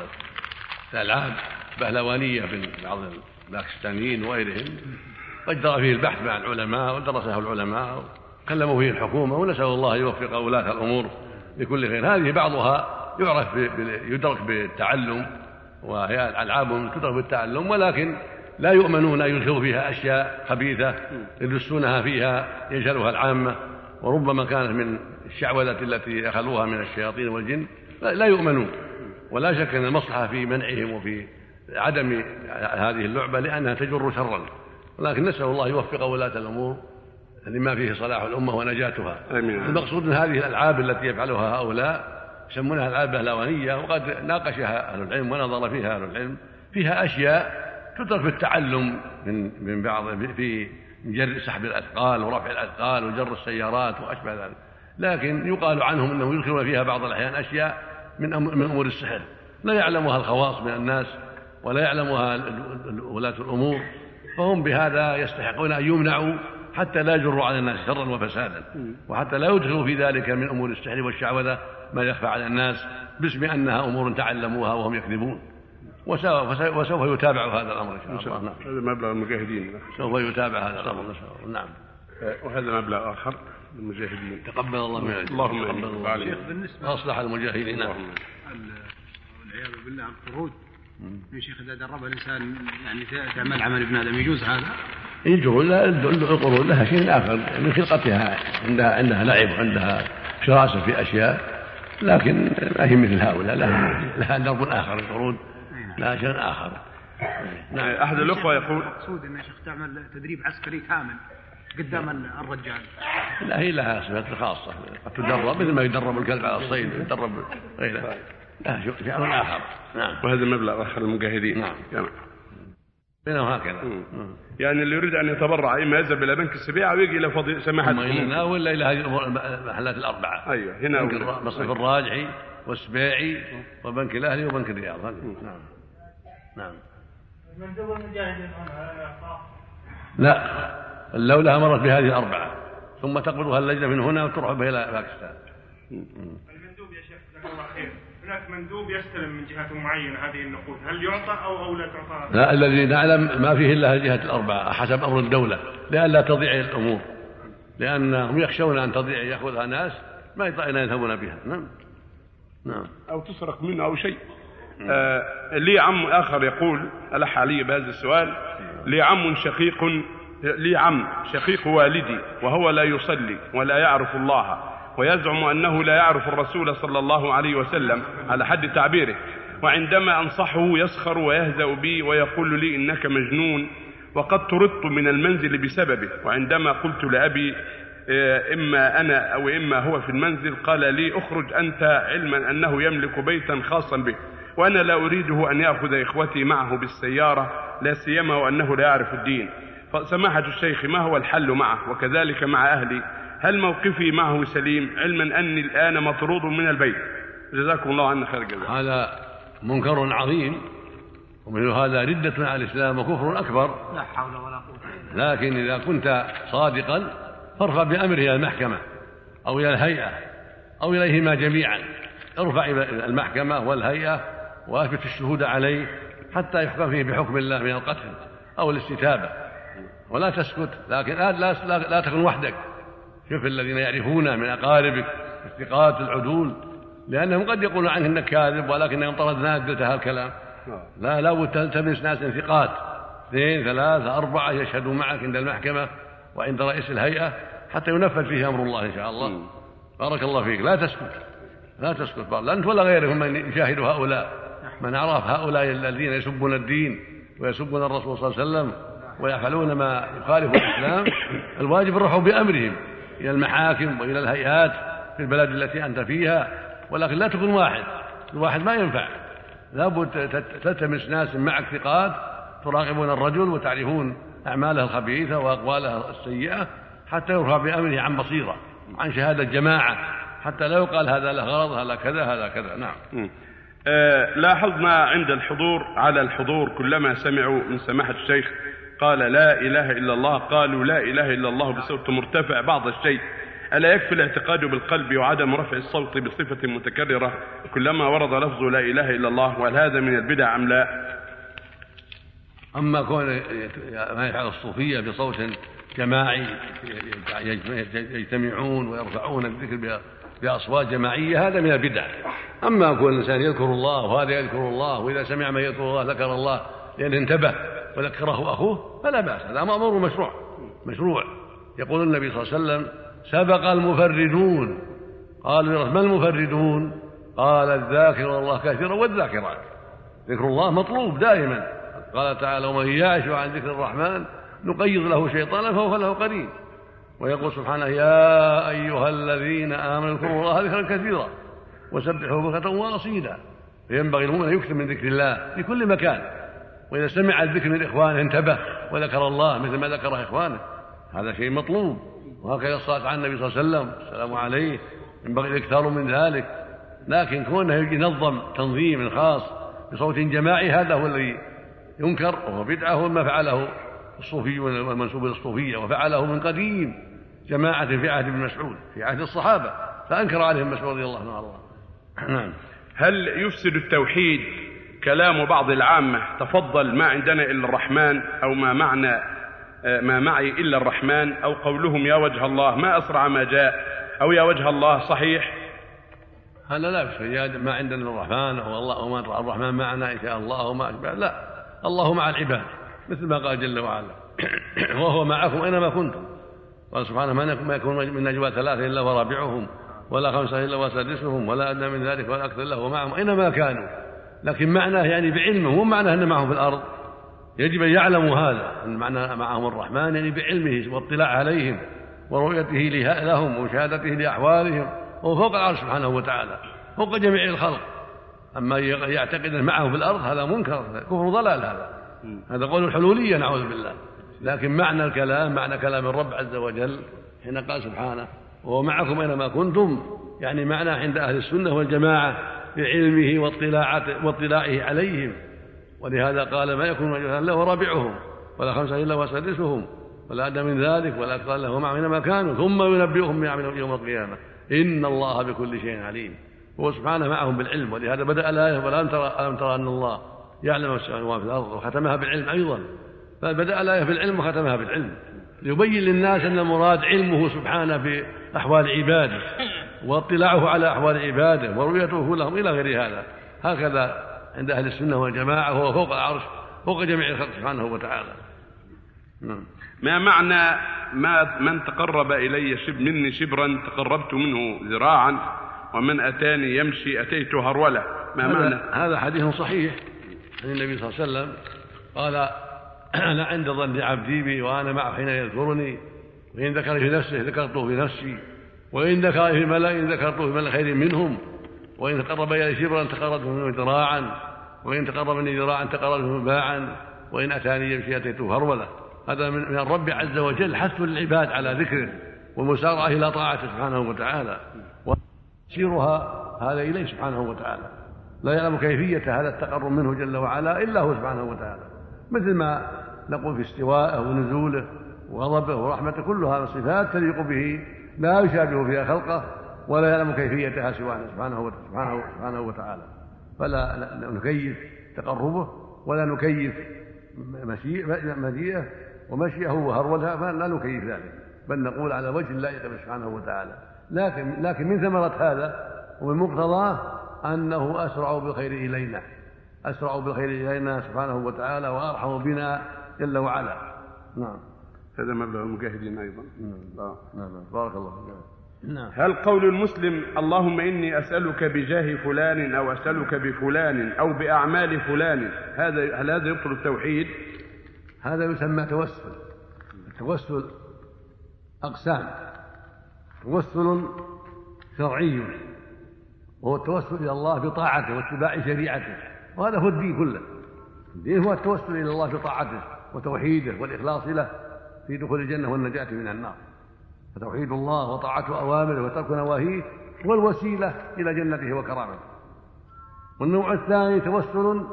الألعاب بهلوانية في بعض الباكستانيين وغيرهم قد جرى فيه البحث مع العلماء ودرسه العلماء وكلموا فيه الحكومة ونسأل الله أن يوفق ولاة الأمور بكل خير. هذه بعضها يعرف يدرك بالتعلم وهي ألعاب تدرك بالتعلم ولكن لا يؤمنون أن يدخلوا فيها أشياء خبيثة يدسونها فيها يجهلها العامة. وربما كانت من الشعوذة التي أخذوها من الشياطين والجن. لا يؤمنون ولا شك أن المصلحة في منعهم وفي عدم هذه اللعبة لأنها تجر شرا ولكن نسأل الله يوفق ولاة الأمور لما فيه صلاح الأمة ونجاتها.
آمين.
المقصود من هذه الألعاب التي يفعلها هؤلاء يسمونها الألعاب البهلوانية وقد ناقشها أهل العلم ونظر فيها أهل العلم فيها أشياء تترك في التعلم من من بعض في جر سحب الأثقال ورفع الأثقال وجر السيارات وأشبه ذلك. لكن يقال عنهم أنهم يدخلون فيها بعض الأحيان أشياء من من أمور السحر. لا يعلمها الخواص من الناس ولا يعلمها ولاة الأمور فهم بهذا يستحقون أن يمنعوا حتى لا يجروا على الناس شرا وفسادا. وحتى لا يدخلوا في ذلك من أمور السحر والشعوذة ما يخفى على الناس باسم أنها أمور تعلموها وهم يكذبون. وسوف يتابع هذا الأمر إن شاء الله. نعم.
هذا مبلغ المجاهدين.
سوف يتابع هذا الأمر إن شاء الله. نعم.
وهذا مبلغ آخر للمجاهدين.
تقبل الله منك.
اللهم
تقبل الله
شيخ
بالنسبة أصلح المجاهدين. نعم
والعياذ بالله القرود يا شيخ إذا درب الإنسان يعني تعمل عمل ابن آدم يجوز هذا؟
يجوز القرود لها شيء آخر من خلقتها عندها عندها لعب وعندها شراسة في أشياء لكن ما هي مثل هؤلاء لها لها درب آخر القرود لها شيء آخر.
نعم أحد الأخوة يقول
المقصود إن يا شيخ تعمل تدريب عسكري كامل قدام الرجال.
لا هي لها صفات خاصة قد تدرب مثل ما يدرب الكلب على الصيد يدرب غيره. لا شيء آخر. نعم.
وهذا مبلغ آخر للمجاهدين.
نعم.
يعني.
بينهم هكذا.
يعني اللي يريد أن يتبرع إما يذهب إلى بنك السبيعة ويجي إلى فضيله
سماحة أما هنا ولا إلى هذه المحلات الأربعة.
أيوه هنا
مصرف الراجحي والسبيعي وبنك الأهلي وبنك الرياض. نعم. نعم.
مندوب المجاهدين
لا. اللولة مرت بهذه الأربعة. ثم تقبضها اللجنة من هنا وتروح بها إلى باكستان.
المندوب يا شيخ جزاك الله خير. هناك مندوب يستلم من جهة معينة هذه النقود. هل يعطى أو أو لا تعطى؟
لا الذي نعلم ما فيه إلا الجهة الأربعة حسب أمر الدولة. لئلا تضيع الأمور. لأنهم يخشون أن تضيع يأخذها ناس ما يطيعون يذهبون بها. نعم. نعم.
أو تسرق منه أو شيء. آه لي عم آخر يقول ألح علي بهذا السؤال. لي عم شقيق لي عم شقيق والدي وهو لا يصلي ولا يعرف الله. ويزعم أنه لا يعرف الرسول صلى الله عليه وسلم على حد تعبيره وعندما أنصحه يسخر ويهزأ بي ويقول لي إنك مجنون وقد طردت من المنزل بسببه وعندما قلت لأبي إيه، إما أنا أو إما هو في المنزل قال لي اخرج أنت علما أنه يملك بيتا خاصا به وأنا لا أريده أن يأخذ إخوتي معه بالسيارة لا سيما وأنه لا يعرف الدين. فسماحة الشيخ ما هو الحل معه؟ وكذلك مع أهلي. هل موقفي معه سليم علما أني الآن مطرود من البيت؟ جزاكم الله عنا خير الجزاء.
هذا منكر عظيم ومثل هذا ردة على الإسلام وكفر أكبر.
لا حول ولا قوة
لكن إذا كنت صادقا فارفع بأمره إلى المحكمة أو إلى الهيئة أو إليهما جميعا. ارفع إلى المحكمة والهيئة وأثبت الشهود عليه حتى يحكم فيه بحكم الله من القتل أو الاستتابة. ولا تسكت لكن لا, لا, لا, لا تكن وحدك. شوف الذين يعرفون من أقاربك الثقات العدول لأنهم قد يقولون عنك أنك كاذب ولكنهم طردناك قلت هالكلام لا لا بد تلتمس ناس ثقات. اثنين ثلاثة أربعة يشهدوا معك عند المحكمة وعند رئيس الهيئة حتى ينفذ فيه أمر الله إن شاء الله. بارك الله فيك. لا تسكت. لا تسكت. لا أنت ولا غيرك من يشاهد هؤلاء. من عرف هؤلاء الذين يسبون الدين ويسبون الرسول صلى الله عليه وسلم ويفعلون ما يخالف الإسلام الواجب الرفع بأمرهم. إلى المحاكم وإلى الهيئات في البلد التي أنت فيها ولكن لا تكون واحد. الواحد ما ينفع. لابد تلتمس ناس معك ثقات تراقبون الرجل وتعرفون أعماله الخبيثة وأقواله السيئة حتى يرفع بأمره عن بصيرة عن شهادة جماعة حتى لا يقال هذا له غرض هذا كذا هذا كذا. نعم.
آه لاحظنا عند الحضور على الحضور كلما سمعوا من سماحة الشيخ قال لا إله إلا الله قالوا لا إله إلا الله بصوت مرتفع بعض الشيء. ألا يكفي الاعتقاد بالقلب وعدم رفع الصوت بصفة متكررة؟ كلما ورد لفظ لا إله إلا الله وهل هذا من البدع أم لا؟
أما كون ما يفعل الصوفية بصوت جماعي يجتمعون ويرفعون الذكر بأصوات جماعية هذا من البدع. أما كون الإنسان يذكر الله وهذا يذكر الله وإذا سمع من يذكر الله ذكر الله لأن انتبه. وذكره أخوه فلا بأس هذا أمر مشروع مشروع. يقول النبي صلى الله عليه وسلم سبق المفردون. قالوا ما المفردون؟ قال الذاكر الله كثيرا والذاكرات. ذكر الله مطلوب دائما. قال تعالى ومن يعش عن ذكر الرحمن نقيض له شيطانا فهو له قرين ويقول سبحانه يا أيها الذين آمنوا اذكروا الله ذكرا كثيرا وسبحوا بكرة وأصيلا. فينبغي المؤمن أن يكثر من ذكر الله في كل مكان. وإذا سمع الذكر من إخوانه انتبه وذكر الله مثل ما ذكر إخوانه. هذا شيء مطلوب. وهكذا الصلاة على النبي صلى الله عليه وسلم. السلام عليه. ينبغي الإكثار من ذلك. لكن كونه ينظم تنظيم خاص بصوت جماعي هذا هو الذي ينكر وهو بدعة وما فعله الصوفي والمنسوب للصوفية وفعله من قديم. جماعة في عهد ابن مسعود في عهد الصحابة فأنكر عليهم مسعود رضي الله عنه.
نعم. هل يفسد التوحيد كلام بعض العامة تفضل ما عندنا إلا الرحمن أو ما معنى ما معي إلا الرحمن أو قولهم يا وجه الله ما أسرع ما جاء أو يا وجه الله صحيح؟
هذا لا يفسد ما عندنا الرحمن أو الله وما الرحمن معنا إن شاء الله وما أشبه لا الله مع العباد مثل ما قال جل وعلا. [CLEARS THROAT] وهو معكم أينما كنتم. قال سبحانه ما يكون من نجوى ثلاثة إلا ورابعهم ولا خمسة إلا وسادسهم ولا أدنى من ذلك ولا أكثر له معهم أينما كانوا. لكن معناه يعني بعلمه مو معناه أن معهم في الأرض. يجب أن يعلموا هذا أن معنى معهم الرحمن يعني بعلمه واطلاع عليهم ورؤيته لهم ومشاهدته لأحوالهم وهو فوق العرش سبحانه وتعالى فوق جميع الخلق. أما يعتقد أن معه في الأرض هذا منكر كفر ضلال هذا. هذا قول الحلولية نعوذ بالله. لكن معنى الكلام معنى كلام الرب عز وجل حين قال سبحانه وهو معكم أينما كنتم. يعني معنى عند أهل السنة والجماعة بعلمه واطلاعه عليهم. ولهذا قال ما يكون رجلا له رابعهم ولا خمسة إلا وسادسهم ولا أدنى من ذلك ولا قال له معهم أينما كانوا. ثم ينبئهم بما عملوا يوم القيامة. إن الله بكل شيء عليم. هو سبحانه معهم بالعلم ولهذا بدأ الآية ولم ترى ألم ترى أن الله يعلم ما في الأرض وختمها بالعلم أيضا. فبدأ الآية بالعلم وختمها بالعلم. ليبين للناس أن المراد علمه سبحانه في أحوال عباده. واطلاعه على أحوال عباده ورؤيته لهم إلى غير هذا. هكذا عند أهل السنة والجماعة هو فوق العرش فوق جميع الخلق سبحانه وتعالى.
نعم. ما معنى ما من تقرب إلي شب مني شبرا تقربت منه ذراعا ومن أتاني يمشي اتيته هرولة؟ ما معنى؟
هذا, هذا حديث صحيح عن النبي صلى الله عليه وسلم. قال أنا عند ظن عبدي بي وأنا معه حين يذكرني وإن ذكر في نفسه ذكرته في نفسي. وإن ذكر في ملا ذكرته في ملا خير منهم وإن تقرب الي شبرا تقربت منه ذراعا وإن تقرب مني ذراعا تقربت منه باعا وإن أتاني يمشي اتيته هرولة. هذا من الرب عز وجل حث للعباد على ذكره والمسارعة إلى طاعته سبحانه وتعالى. وسيرها هذا إليه سبحانه وتعالى. لا يعلم كيفية هذا التقرب منه جل وعلا إلا هو سبحانه وتعالى. مثل ما نقول في استوائه ونزوله وغضبه ورحمته كلها صفات تليق به لا يشابه فيها خلقه ولا يعلم كيفيتها سواه سبحانه سبحانه سبحانه وتعالى. فلا نكيف تقربه ولا نكيف مجيئه ومشيه وهرولها فلا نكيف ذلك. بل نقول على وجه اللائق سبحانه وتعالى. لكن لكن من ثمرة هذا ومن مقتضاه أنه أسرع بالخير إلينا. أسرع بالخير إلينا سبحانه وتعالى وأرحم بنا جل وعلا. نعم.
هذا مبلغ المجاهدين أيضا.
نعم. نعم. بارك الله فيك.
نعم. هل قول المسلم اللهم إني أسألك بجاه فلان أو أسألك بفلان أو بأعمال فلان هذا هل هذا يبطل التوحيد؟
هذا يسمى توسل. التوسل أقسام. توسل شرعي. وهو التوسل إلى الله بطاعته واتباع شريعته. وهذا هو الدين كله. الدين هو التوسل إلى الله بطاعته وتوحيده والإخلاص له. في دخول الجنة والنجاة من النار. فتوحيد الله وطاعة أوامره وترك نواهيه هو الوسيلة إلى جنته وكرامته. والنوع الثاني توسل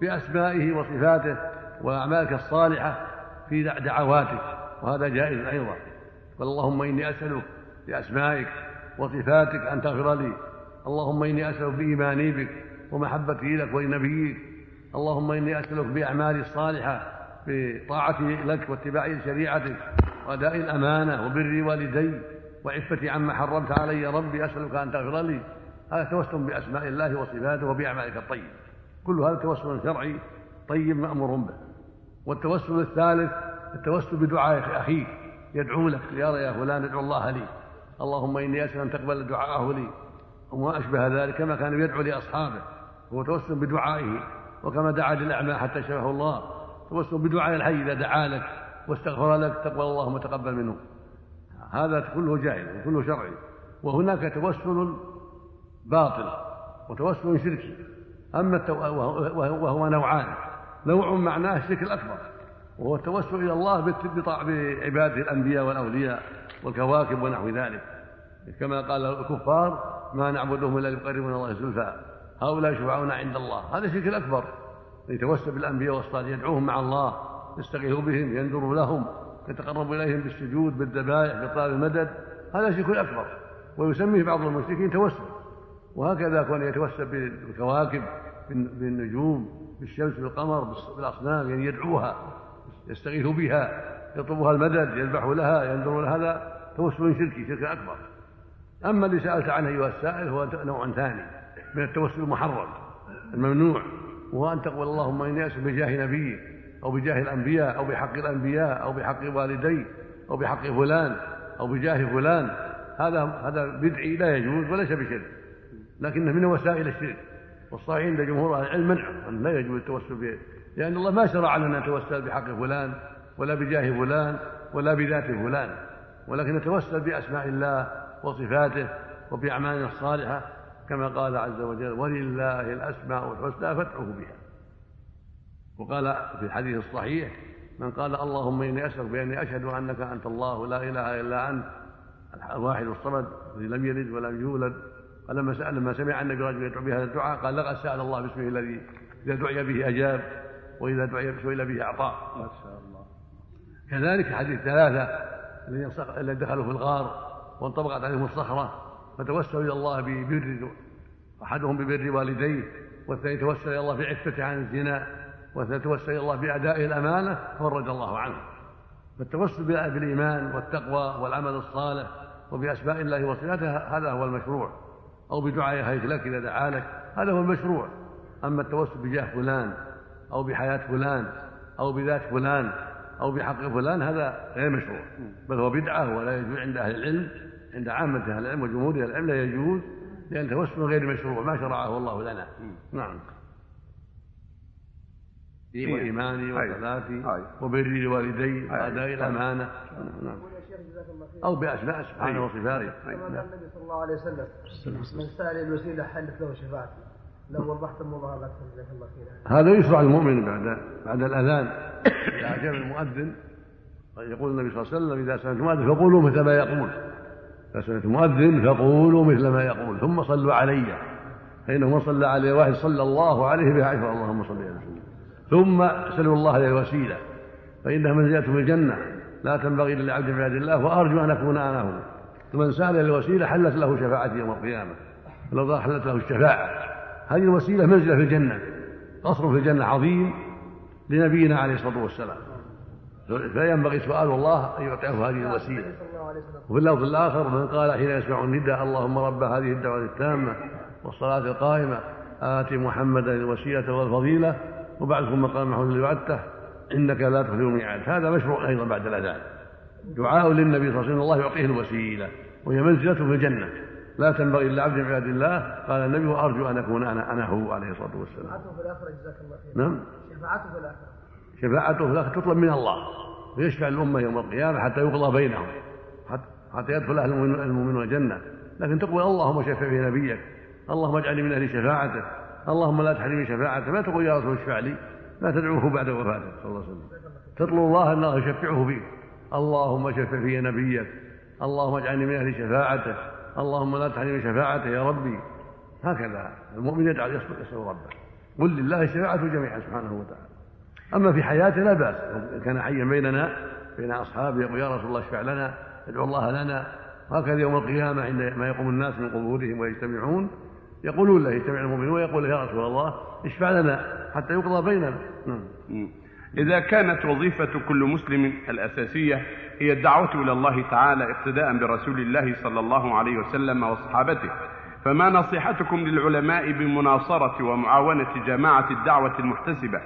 بأسمائه وصفاته وأعمالك الصالحة في دعواتك وهذا جائز أيضا. قال اللهم إني أسألك بأسمائك وصفاتك أن تغفر لي. اللهم إني أسألك بإيماني بك ومحبتي لك ولنبيك. اللهم إني أسألك بأعمالي الصالحة بطاعتي لك واتباعي لشريعتك وأداء الأمانة وبر والدي وعفتي عما حرمت علي. ربي أسألك أن تغفر لي. هذا توسل بأسماء الله وصفاته وبأعمالك الطيبة. كل هذا توسل شرعي طيب مأمور به. والتوسل الثالث التوسل بدعاء أخيك يدعو لك. يا يا فلان ادعو الله لي. اللهم إني أسأل أن تقبل دعاءه لي. وما أشبه ذلك كما كان يدعو لأصحابه. هو توسل بدعائه. وكما دعا للأعمى حتى شفاه الله. توسل بدعاء الحي إذا دعا لك واستغفر لك تقبل اللهم تقبل منه. هذا كله جائز وكله شرعي. وهناك توسل باطل وتوسل شركي. أما التو... وهو نوعان. نوع معناه الشرك الأكبر. وهو التوسل إلى الله بعباده الأنبياء والأولياء والكواكب ونحو ذلك. كما قال الكفار ما نعبدهم إلا ليقربونا الله زلفى. هؤلاء شفعاؤنا عند الله. هذا الشرك الأكبر. يتوسل بالأنبياء والصالحين يدعوهم مع الله يستغيث بهم ينذر لهم يتقرب إليهم بالسجود بالذبائح بطلب المدد. هذا شرك أكبر. ويسميه بعض المشركين توسل. وهكذا كون يتوسل بالكواكب بالنجوم بالشمس بالقمر بالأصنام يعني يدعوها يستغيث بها يطلبها المدد يذبح لها ينذر لها هذا توسل شركي شرك أكبر. أما اللي سألت عنه أيها السائل هو نوع ثاني من التوسل المحرم الممنوع. ان تقول اللهم إني اسال بجاه نبيك أو بجاه الأنبياء أو بحق الأنبياء أو بحق والدي أو بحق فلان أو بجاه فلان. هذا هذا بدعي لا يجوز وليس بشرك لكنه من وسائل الشرك. والصحيح عند جمهور أهل العلم منع أن لا يجوز التوسل به لأن الله ما شرع لنا نتوسل بحق فلان ولا بجاه فلان ولا بذات فلان ولكن نتوسل بأسماء الله وصفاته وبأعمالنا الصالحة. كما قال عز وجل ولله الأسماء الحسنى فادعوه بها. وقال في الحديث الصحيح من قال اللهم إني اسالك بأني أشهد أنك أنت الله لا إله إلا أنت الواحد الصمد الذي لم يلد ولم يولد فلما سأل لما سمع النبي رجل يدعو بهذا الدعاء قال لقد سأل الله باسمه الذي إذا دعي به أجاب وإذا دعي سئل به أعطاه. ما شاء الله. كذلك حديث ثلاثة الذين دخلوا في الغار وانطبقت عليهم الصخرة فتوسلوا إلى الله ببر أحدهم ببر والديه والثاني توسل إلى الله بعفته عن الزنا والثاني توسل إلى الله بأداء الأمانة فرج الله عنه. فالتوسل بالإيمان والتقوى والعمل الصالح وبأسماء الله وصفاته هذا هو المشروع. أو بدعاء هيك لك إذا دعا لك هذا هو المشروع. أما التوسل بجاه فلان أو بحياة فلان أو بذات فلان أو بحق فلان هذا غير مشروع. بل هو بدعة ولا يجوز عند أهل العلم. عند عامة أهل العلم وجمهور أهل العلم لا يجوز لأن التوسل غير مشروع ما شرعه الله لنا. نعم. وإيماني وصلاتي وبري لوالدي وأداء الأمانة. نعم. أو بأسماء سبحانه وصفاته.
كما قال النبي صلى الله عليه وسلم من سأل الوسيلة حلف له شفاعته. لو وضحت الموضوع هذا جزاك الله خيرا
هذا يشرع المؤمن بعد بعد الأذان. إذا أجاب المؤذن يقول النبي صلى الله عليه وسلم إذا سمعت المؤذن فقولوا مثل ما يقول. إذا المؤذن فقولوا مثل ما يقول ثم صلوا علي. فإنه من صلى عليه واحد صلى الله عليه بها عشر اللهم صل على وسلم ثم سلوا الله الوسيلة. فإنها منزلة في الجنة. لا تنبغي إلا لعبد من عباد الله وأرجو أن أكون أنا هو فمن سأل الوسيلة حلت له شفاعتي يوم القيامة. ولو حلت له الشفاعة. هذه الوسيلة منزلة في الجنة. قصر في الجنة عظيم لنبينا عليه الصلاة والسلام. فينبغي سؤال الله أن يعطيه هذه الوسيلة. وفي اللفظ الآخر من قال حين يسمع النداء اللهم رب هذه الدعوة التامة والصلاة القائمة آت محمدا الوسيلة والفضيلة وبعثه مقام محمود اللي وعدته إنك لا تخلف الميعاد هذا مشروع أيضا بعد الأذان دعاء للنبي صلى الله عليه وسلم الله يعطيه الوسيلة وهي منزلته في الجنة لا تنبغي الا عبد من عباد الله قال النبي وأرجو أن أكون أنا أنا هو عليه الصلاة والسلام.
شفاعته في الاخره جزاك الله خير.
نعم.
شفاعته في الاخره.
شفاعته في الاخره تطلب من الله ويشفع الامه يوم القيامة حتى يقضى بينهم حتى يدخل أهل المؤمنون الجنة. لكن تقول اللهم شفع في نبيك اللهم اجعلني من أهل شفاعته اللهم لا تحرمني شفاعته. ما تقول يا رسول اشفع لي؟ لا تدعوه بعد وفاته صلى الله عليه وسلم. تطلب الله أن الله يشفعه فيك. اللهم شفع في نبيك اللهم اجعلني من أهل شفاعته اللهم لا تحرمني شفاعته يا ربي. هكذا المؤمن يدعو يسأل ربه. قل لله الشفاعة جميعا سبحانه وتعالى. أما في حياته لا بأس. كان حيا بيننا بين أصحابه يقول يا رسول الله اشفع لنا. ادعو الله لنا هكذا يوم القيامة عندما يقوم الناس من قبورهم ويجتمعون يقولون له يجتمع المؤمنون ويقول يا رسول الله اشفع لنا حتى يقضى بيننا. نعم.
إذا كانت وظيفة كل مسلم الأساسية هي الدعوة إلى الله تعالى اقتداء برسول الله صلى الله عليه وسلم وصحابته فما نصيحتكم للعلماء بمناصرة ومعاونة جماعة الدعوة المحتسبة؟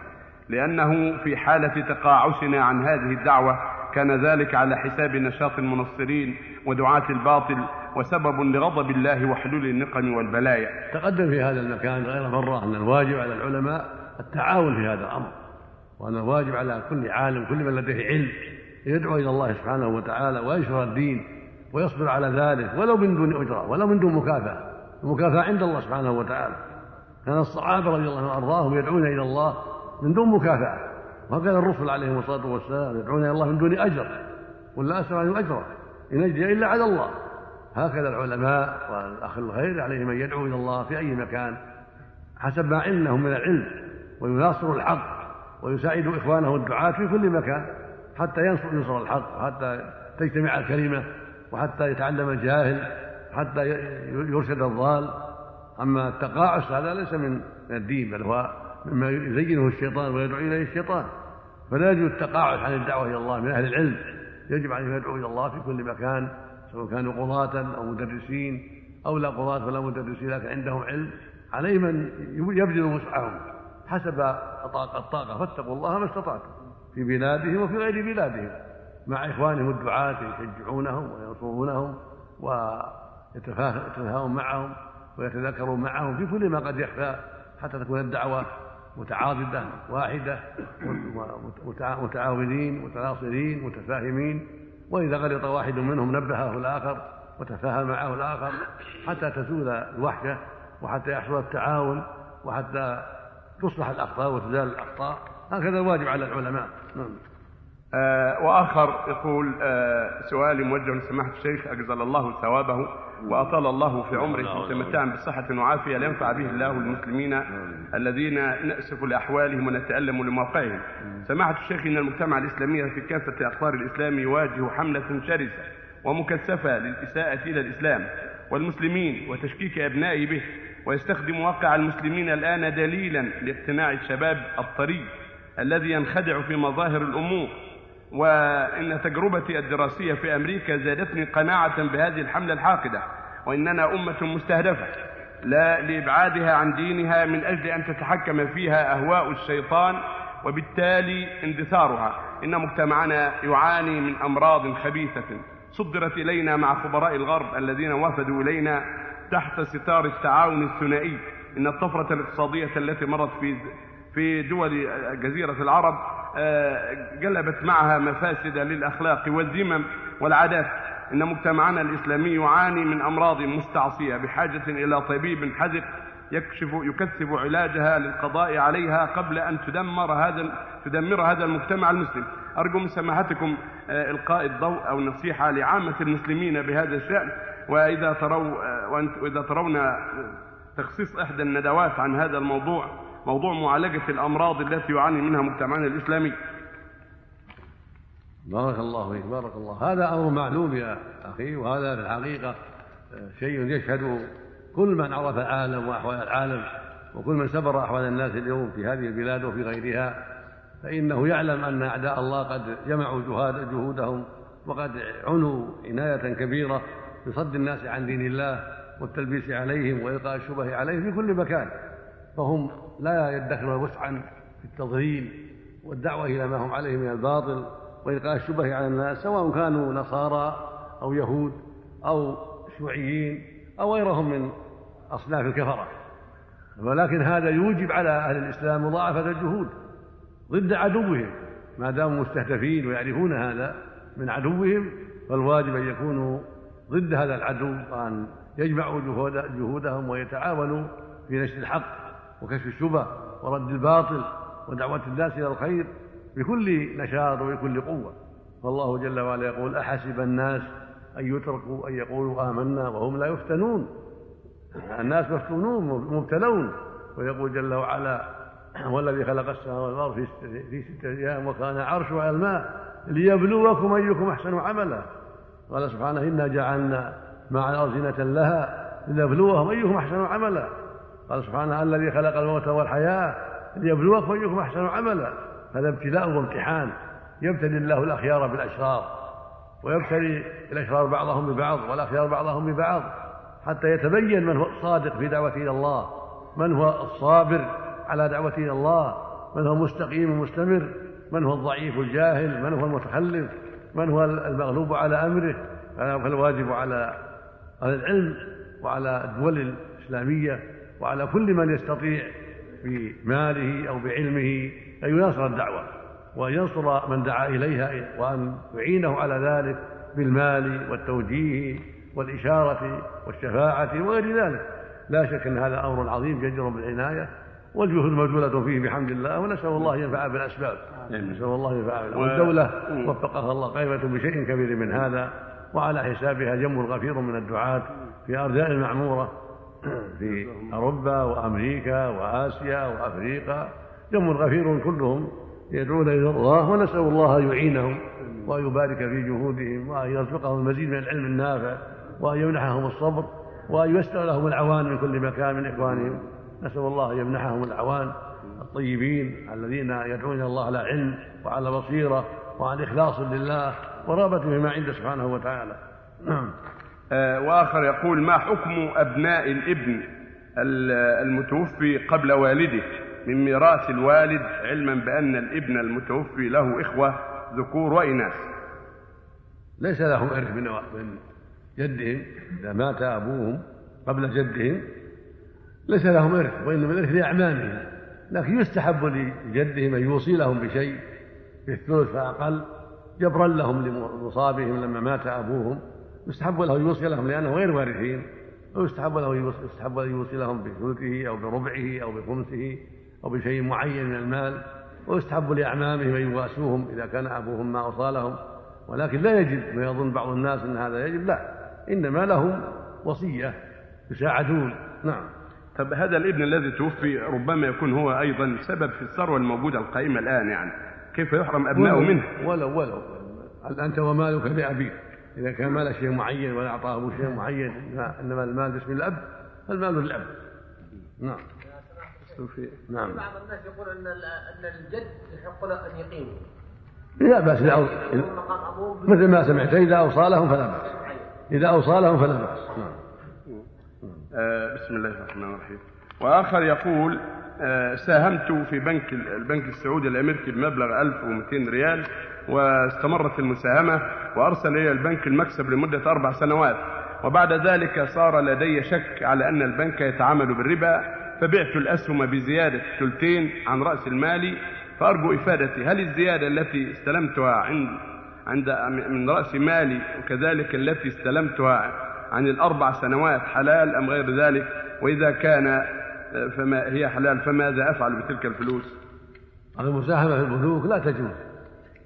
لأنه في حالة تقاعسنا عن هذه الدعوة كان ذلك على حساب نشاط المنصرين ودعاة الباطل وسبب لغضب الله وحلول النقم والبلايا.
تقدم في هذا المكان غير مرة أن الواجب على العلماء التعاون في هذا الأمر وأن الواجب على كل عالم كل من لديه علم يدعو إلى الله سبحانه وتعالى وينشر الدين ويصبر على ذلك ولو من دون أجرة ولو من دون مكافأة. المكافأة عند الله سبحانه وتعالى. كان الصحابة رضي الله عنهم وأرضاهم يدعون إلى الله من دون مكافأة. وهكذا الرسل عليهم الصلاة والسلام يدعون إلى الله من دون أجر ولا أسأل عنهم أجرا إن أجري إلا على الله. هكذا العلماء والأخ الخير عليهم أن يدعوا إلى الله في أي مكان حسب ما عندهم من العلم ويناصروا الحق ويساعدوا إخوانه الدعاة في كل مكان حتى ينصر ينصر الحق وحتى تجتمع الكلمة وحتى يتعلم الجاهل حتى يرشد الضال. أما التقاعس هذا ليس من الدين بل هو مما يزينه الشيطان ويدعو إليه الشيطان. فلا يجوز التقاعس عن الدعوة إلى الله من أهل العلم. يجب عليهم يدعو إلى الله في كل مكان سواء كانوا قضاة أو مدرسين أو لا قضاة ولا مدرسين لكن عندهم علم. عليهم أن يبذلوا وسعهم حسب الطاقة فاتقوا الله ما استطعتم في بلادهم وفي غير بلادهم. مع إخوانهم الدعاة يشجعونهم وينصرونهم ويتفاهمون معهم ويتذكرون معهم في كل ما قد يخفى حتى تكون الدعوة متعاضدة واحدة متعاونين متناصرين متفاهمين وإذا غلط واحد منهم نبهه الآخر وتفاهم معه الآخر حتى تزول الوحشة وحتى يحصل التعاون وحتى تصلح الأخطاء وتزال الأخطاء. هكذا الواجب على العلماء. نعم.
آه وآخر يقول آه سؤالي موجه لسماحة الشيخ أجزل الله ثوابه. وأطال الله في عمره متمتعا بصحة وعافية لينفع به الله المسلمين الذين نأسف لأحوالهم ونتألم لموقعهم. سماحة الشيخ إن المجتمع الإسلامي في كافة أقطار الإسلام يواجه حملة شرسة ومكثفة للإساءة إلى الإسلام والمسلمين وتشكيك أبنائه به ويستخدم واقع المسلمين الآن دليلا لاقتناع الشباب الطري الذي ينخدع في مظاهر الأمور. وإن تجربتي الدراسية في أمريكا زادتني قناعة بهذه الحملة الحاقدة وإننا أمة مستهدفة لا لإبعادها عن دينها من أجل أن تتحكم فيها أهواء الشيطان وبالتالي اندثارها. إن مجتمعنا يعاني من أمراض خبيثة صدرت إلينا مع خبراء الغرب الذين وفدوا إلينا تحت ستار التعاون الثنائي. إن الطفرة الاقتصادية التي مرت في في دول جزيرة العرب آه، جلبت معها مفاسد للأخلاق والذمم والعادات. إن مجتمعنا الإسلامي يعاني من أمراض مستعصية بحاجة إلى طبيب حذق يكشف يكثف علاجها للقضاء عليها قبل أن تدمر هذا تدمر هذا المجتمع المسلم. أرجو من سماحتكم آه، إلقاء الضوء أو النصيحة لعامة المسلمين بهذا الشأن. وإذا تروا آه، وإذا ترون تخصيص إحدى الندوات عن هذا الموضوع موضوع معالجة الأمراض التي يعاني منها مجتمعنا الإسلامي.
بارك الله فيك بارك الله. هذا أمر معلوم يا أخي وهذا في الحقيقة شيء يشهد كل من عرف العالم وأحوال العالم وكل من سبر أحوال الناس اليوم في هذه البلاد وفي غيرها فإنه يعلم أن أعداء الله قد جمعوا جهاد جهودهم وقد عنوا عناية كبيرة بصد الناس عن دين الله والتلبيس عليهم وإلقاء الشبه عليهم في كل مكان. فهم لا يدخرون وسعا في التضليل والدعوة إلى ما هم عليه من الباطل وإلقاء الشبه على الناس سواء كانوا نصارى أو يهود أو شيوعيين أو غيرهم من أصناف الكفرة. ولكن هذا يوجب على أهل الإسلام مضاعفة الجهود ضد عدوهم. ما داموا مستهدفين ويعرفون هذا من عدوهم فالواجب أن يكونوا ضد هذا العدو وأن يجمعوا جهودهم ويتعاونوا في نشر الحق. وكشف الشبه ورد الباطل ودعوة الناس إلى الخير بكل نشاط وبكل قوة. فالله جل وعلا يقول أحسب الناس أن يتركوا أن يقولوا آمنا وهم لا يفتنون. الناس مفتونون مبتلون. ويقول جل وعلا هو الذي خلق السماوات والأرض في ستة أيام وكان عرشه على الماء ليبلوكم أيكم أحسن عملا. قال سبحانه إنا جعلنا مع الأرض لها لنبلوهم أيكم أحسن عملا. قال سبحانه الذي خلق الموت والحياة ليبلوكم أيكم أحسن عملا. هذا ابتلاء وامتحان. يبتلي الله الأخيار بالأشرار ويبتلي الأشرار بعضهم ببعض والأخيار بعضهم ببعض حتى يتبين من هو الصادق في دعوته إلى الله من هو الصابر على دعوته إلى الله من هو مستقيم مستمر من هو الضعيف الجاهل من هو المتخلف من هو المغلوب على أمره فالواجب على أهل العلم وعلى الدول الإسلامية وعلى كل من يستطيع بماله أو بعلمه أن يناصر الدعوة وأن ينصر من دعا إليها وأن يعينه على ذلك بالمال والتوجيه والإشارة والشفاعة وغير ذلك. لا شك أن هذا أمر عظيم جدير بالعناية والجهود موجودة فيه بحمد الله ونسأل الله أن ينفع بالأسباب. نسأل الله أن ينفع والدولة وفقها الله قائمة بشيء كبير من هذا وعلى حسابها جم غفير من الدعاة في أرجاء المعمورة في أوروبا وأمريكا وآسيا وأفريقيا جم غفير كلهم يدعون إلى الله ونسأل الله أن يعينهم وأن يبارك في جهودهم وأن يرزقهم المزيد من العلم النافع وأن يمنحهم الصبر وأن ييسر لهم العوان من كل مكان من إخوانهم. نسأل الله أن يمنحهم العوان الطيبين الذين يدعون إلى الله على علم وعلى بصيرة وعن إخلاص لله ورغبة فيما عنده سبحانه وتعالى. نعم.
آه، وآخر يقول ما حكم أبناء الابن المتوفي قبل والده؟ من ميراث الوالد علما بأن الابن المتوفي له إخوة ذكور وإناث.
ليس لهم إرث من جدهم إذا مات أبوهم قبل جدهم ليس لهم إرث وإنما الإرث لأعمامهم. لكن يستحب لجدهم أن يوصي لهم بشيء في الثلث فأقل جبرا لهم لمصابهم لما مات أبوهم. يستحب له يوصي لهم لأنهم غير وارثين ويستحب له يستحب أن يوصي لهم بثلثه أو بربعه أو بخمسه أو بشيء معين من المال ويستحب لأعمامهم أن يواسوهم إذا كان أبوهم ما أوصى لهم ولكن لا يجب ما يظن بعض الناس أن هذا يجب لا. إنما لهم وصية يساعدون. نعم.
طب هذا الابن الذي توفي ربما يكون هو أيضا سبب في الثروة الموجودة القائمة الآن يعني كيف يحرم أبناؤه منه؟
ولو ولو أنت ومالك لأبيك إذا كان مال شيء معين ولا أعطاه أبوه شيء معين إنما المال باسم الأب فالمال للأب نعم.
نعم. بعض الناس يقول أن أن الجد يحق له أن يقيم
لا بأس إذا مثل ما سمعت إذا أوصى لهم فلا بأس. إذا أوصى لهم فلا بأس. نعم.
آه بسم الله الرحمن الرحيم. وآخر يقول آه، ساهمت في بنك البنك السعودي الأمريكي بمبلغ 1200 ريال واستمرت المساهمة وأرسل الي البنك المكسب لمدة أربع سنوات. وبعد ذلك صار لدي شك على أن البنك يتعامل بالربا فبعت الأسهم بزيادة ثلثين عن رأس المال. فأرجو إفادتي هل الزيادة التي استلمتها عند عند من رأس مالي وكذلك التي استلمتها عن الأربع سنوات حلال أم غير ذلك؟ وإذا كان فما هي حلال فماذا أفعل بتلك الفلوس؟
المساهمة في البنوك لا تجوز.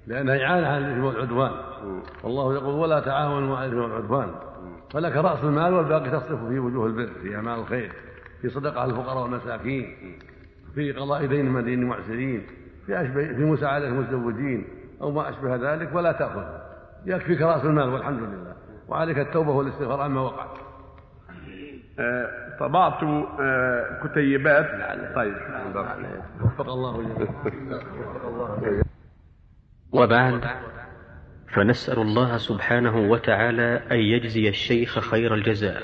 لانها إعانة على الإثم والعدوان. والله يقول ولا تعاونوا على الإثم والعدوان. فلك رأس المال والباقي تصرف في وجوه البر في أعمال الخير في صدقة على الفقراء والمساكين في قضاء دين المدين المعسرين في أشبه في مساعدة المتزوجين أو ما أشبه ذلك ولا تأخذ. يكفيك رأس المال والحمد لله. وعليك التوبة والاستغفار عما وقع
آه، طبعت آه، كتيبات. طيب.
وفق الله وفق الله [LAUGHS]
وبعد فنسأل الله سبحانه وتعالى أن يجزي الشيخ خير الجزاء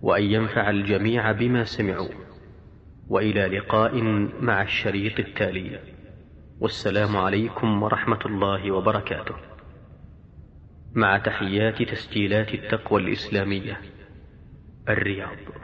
وأن ينفع الجميع بما سمعوا وإلى لقاء مع الشريط التالي. والسلام عليكم ورحمة الله وبركاته. مع تحيات تسجيلات التقوى الإسلامية الرياض.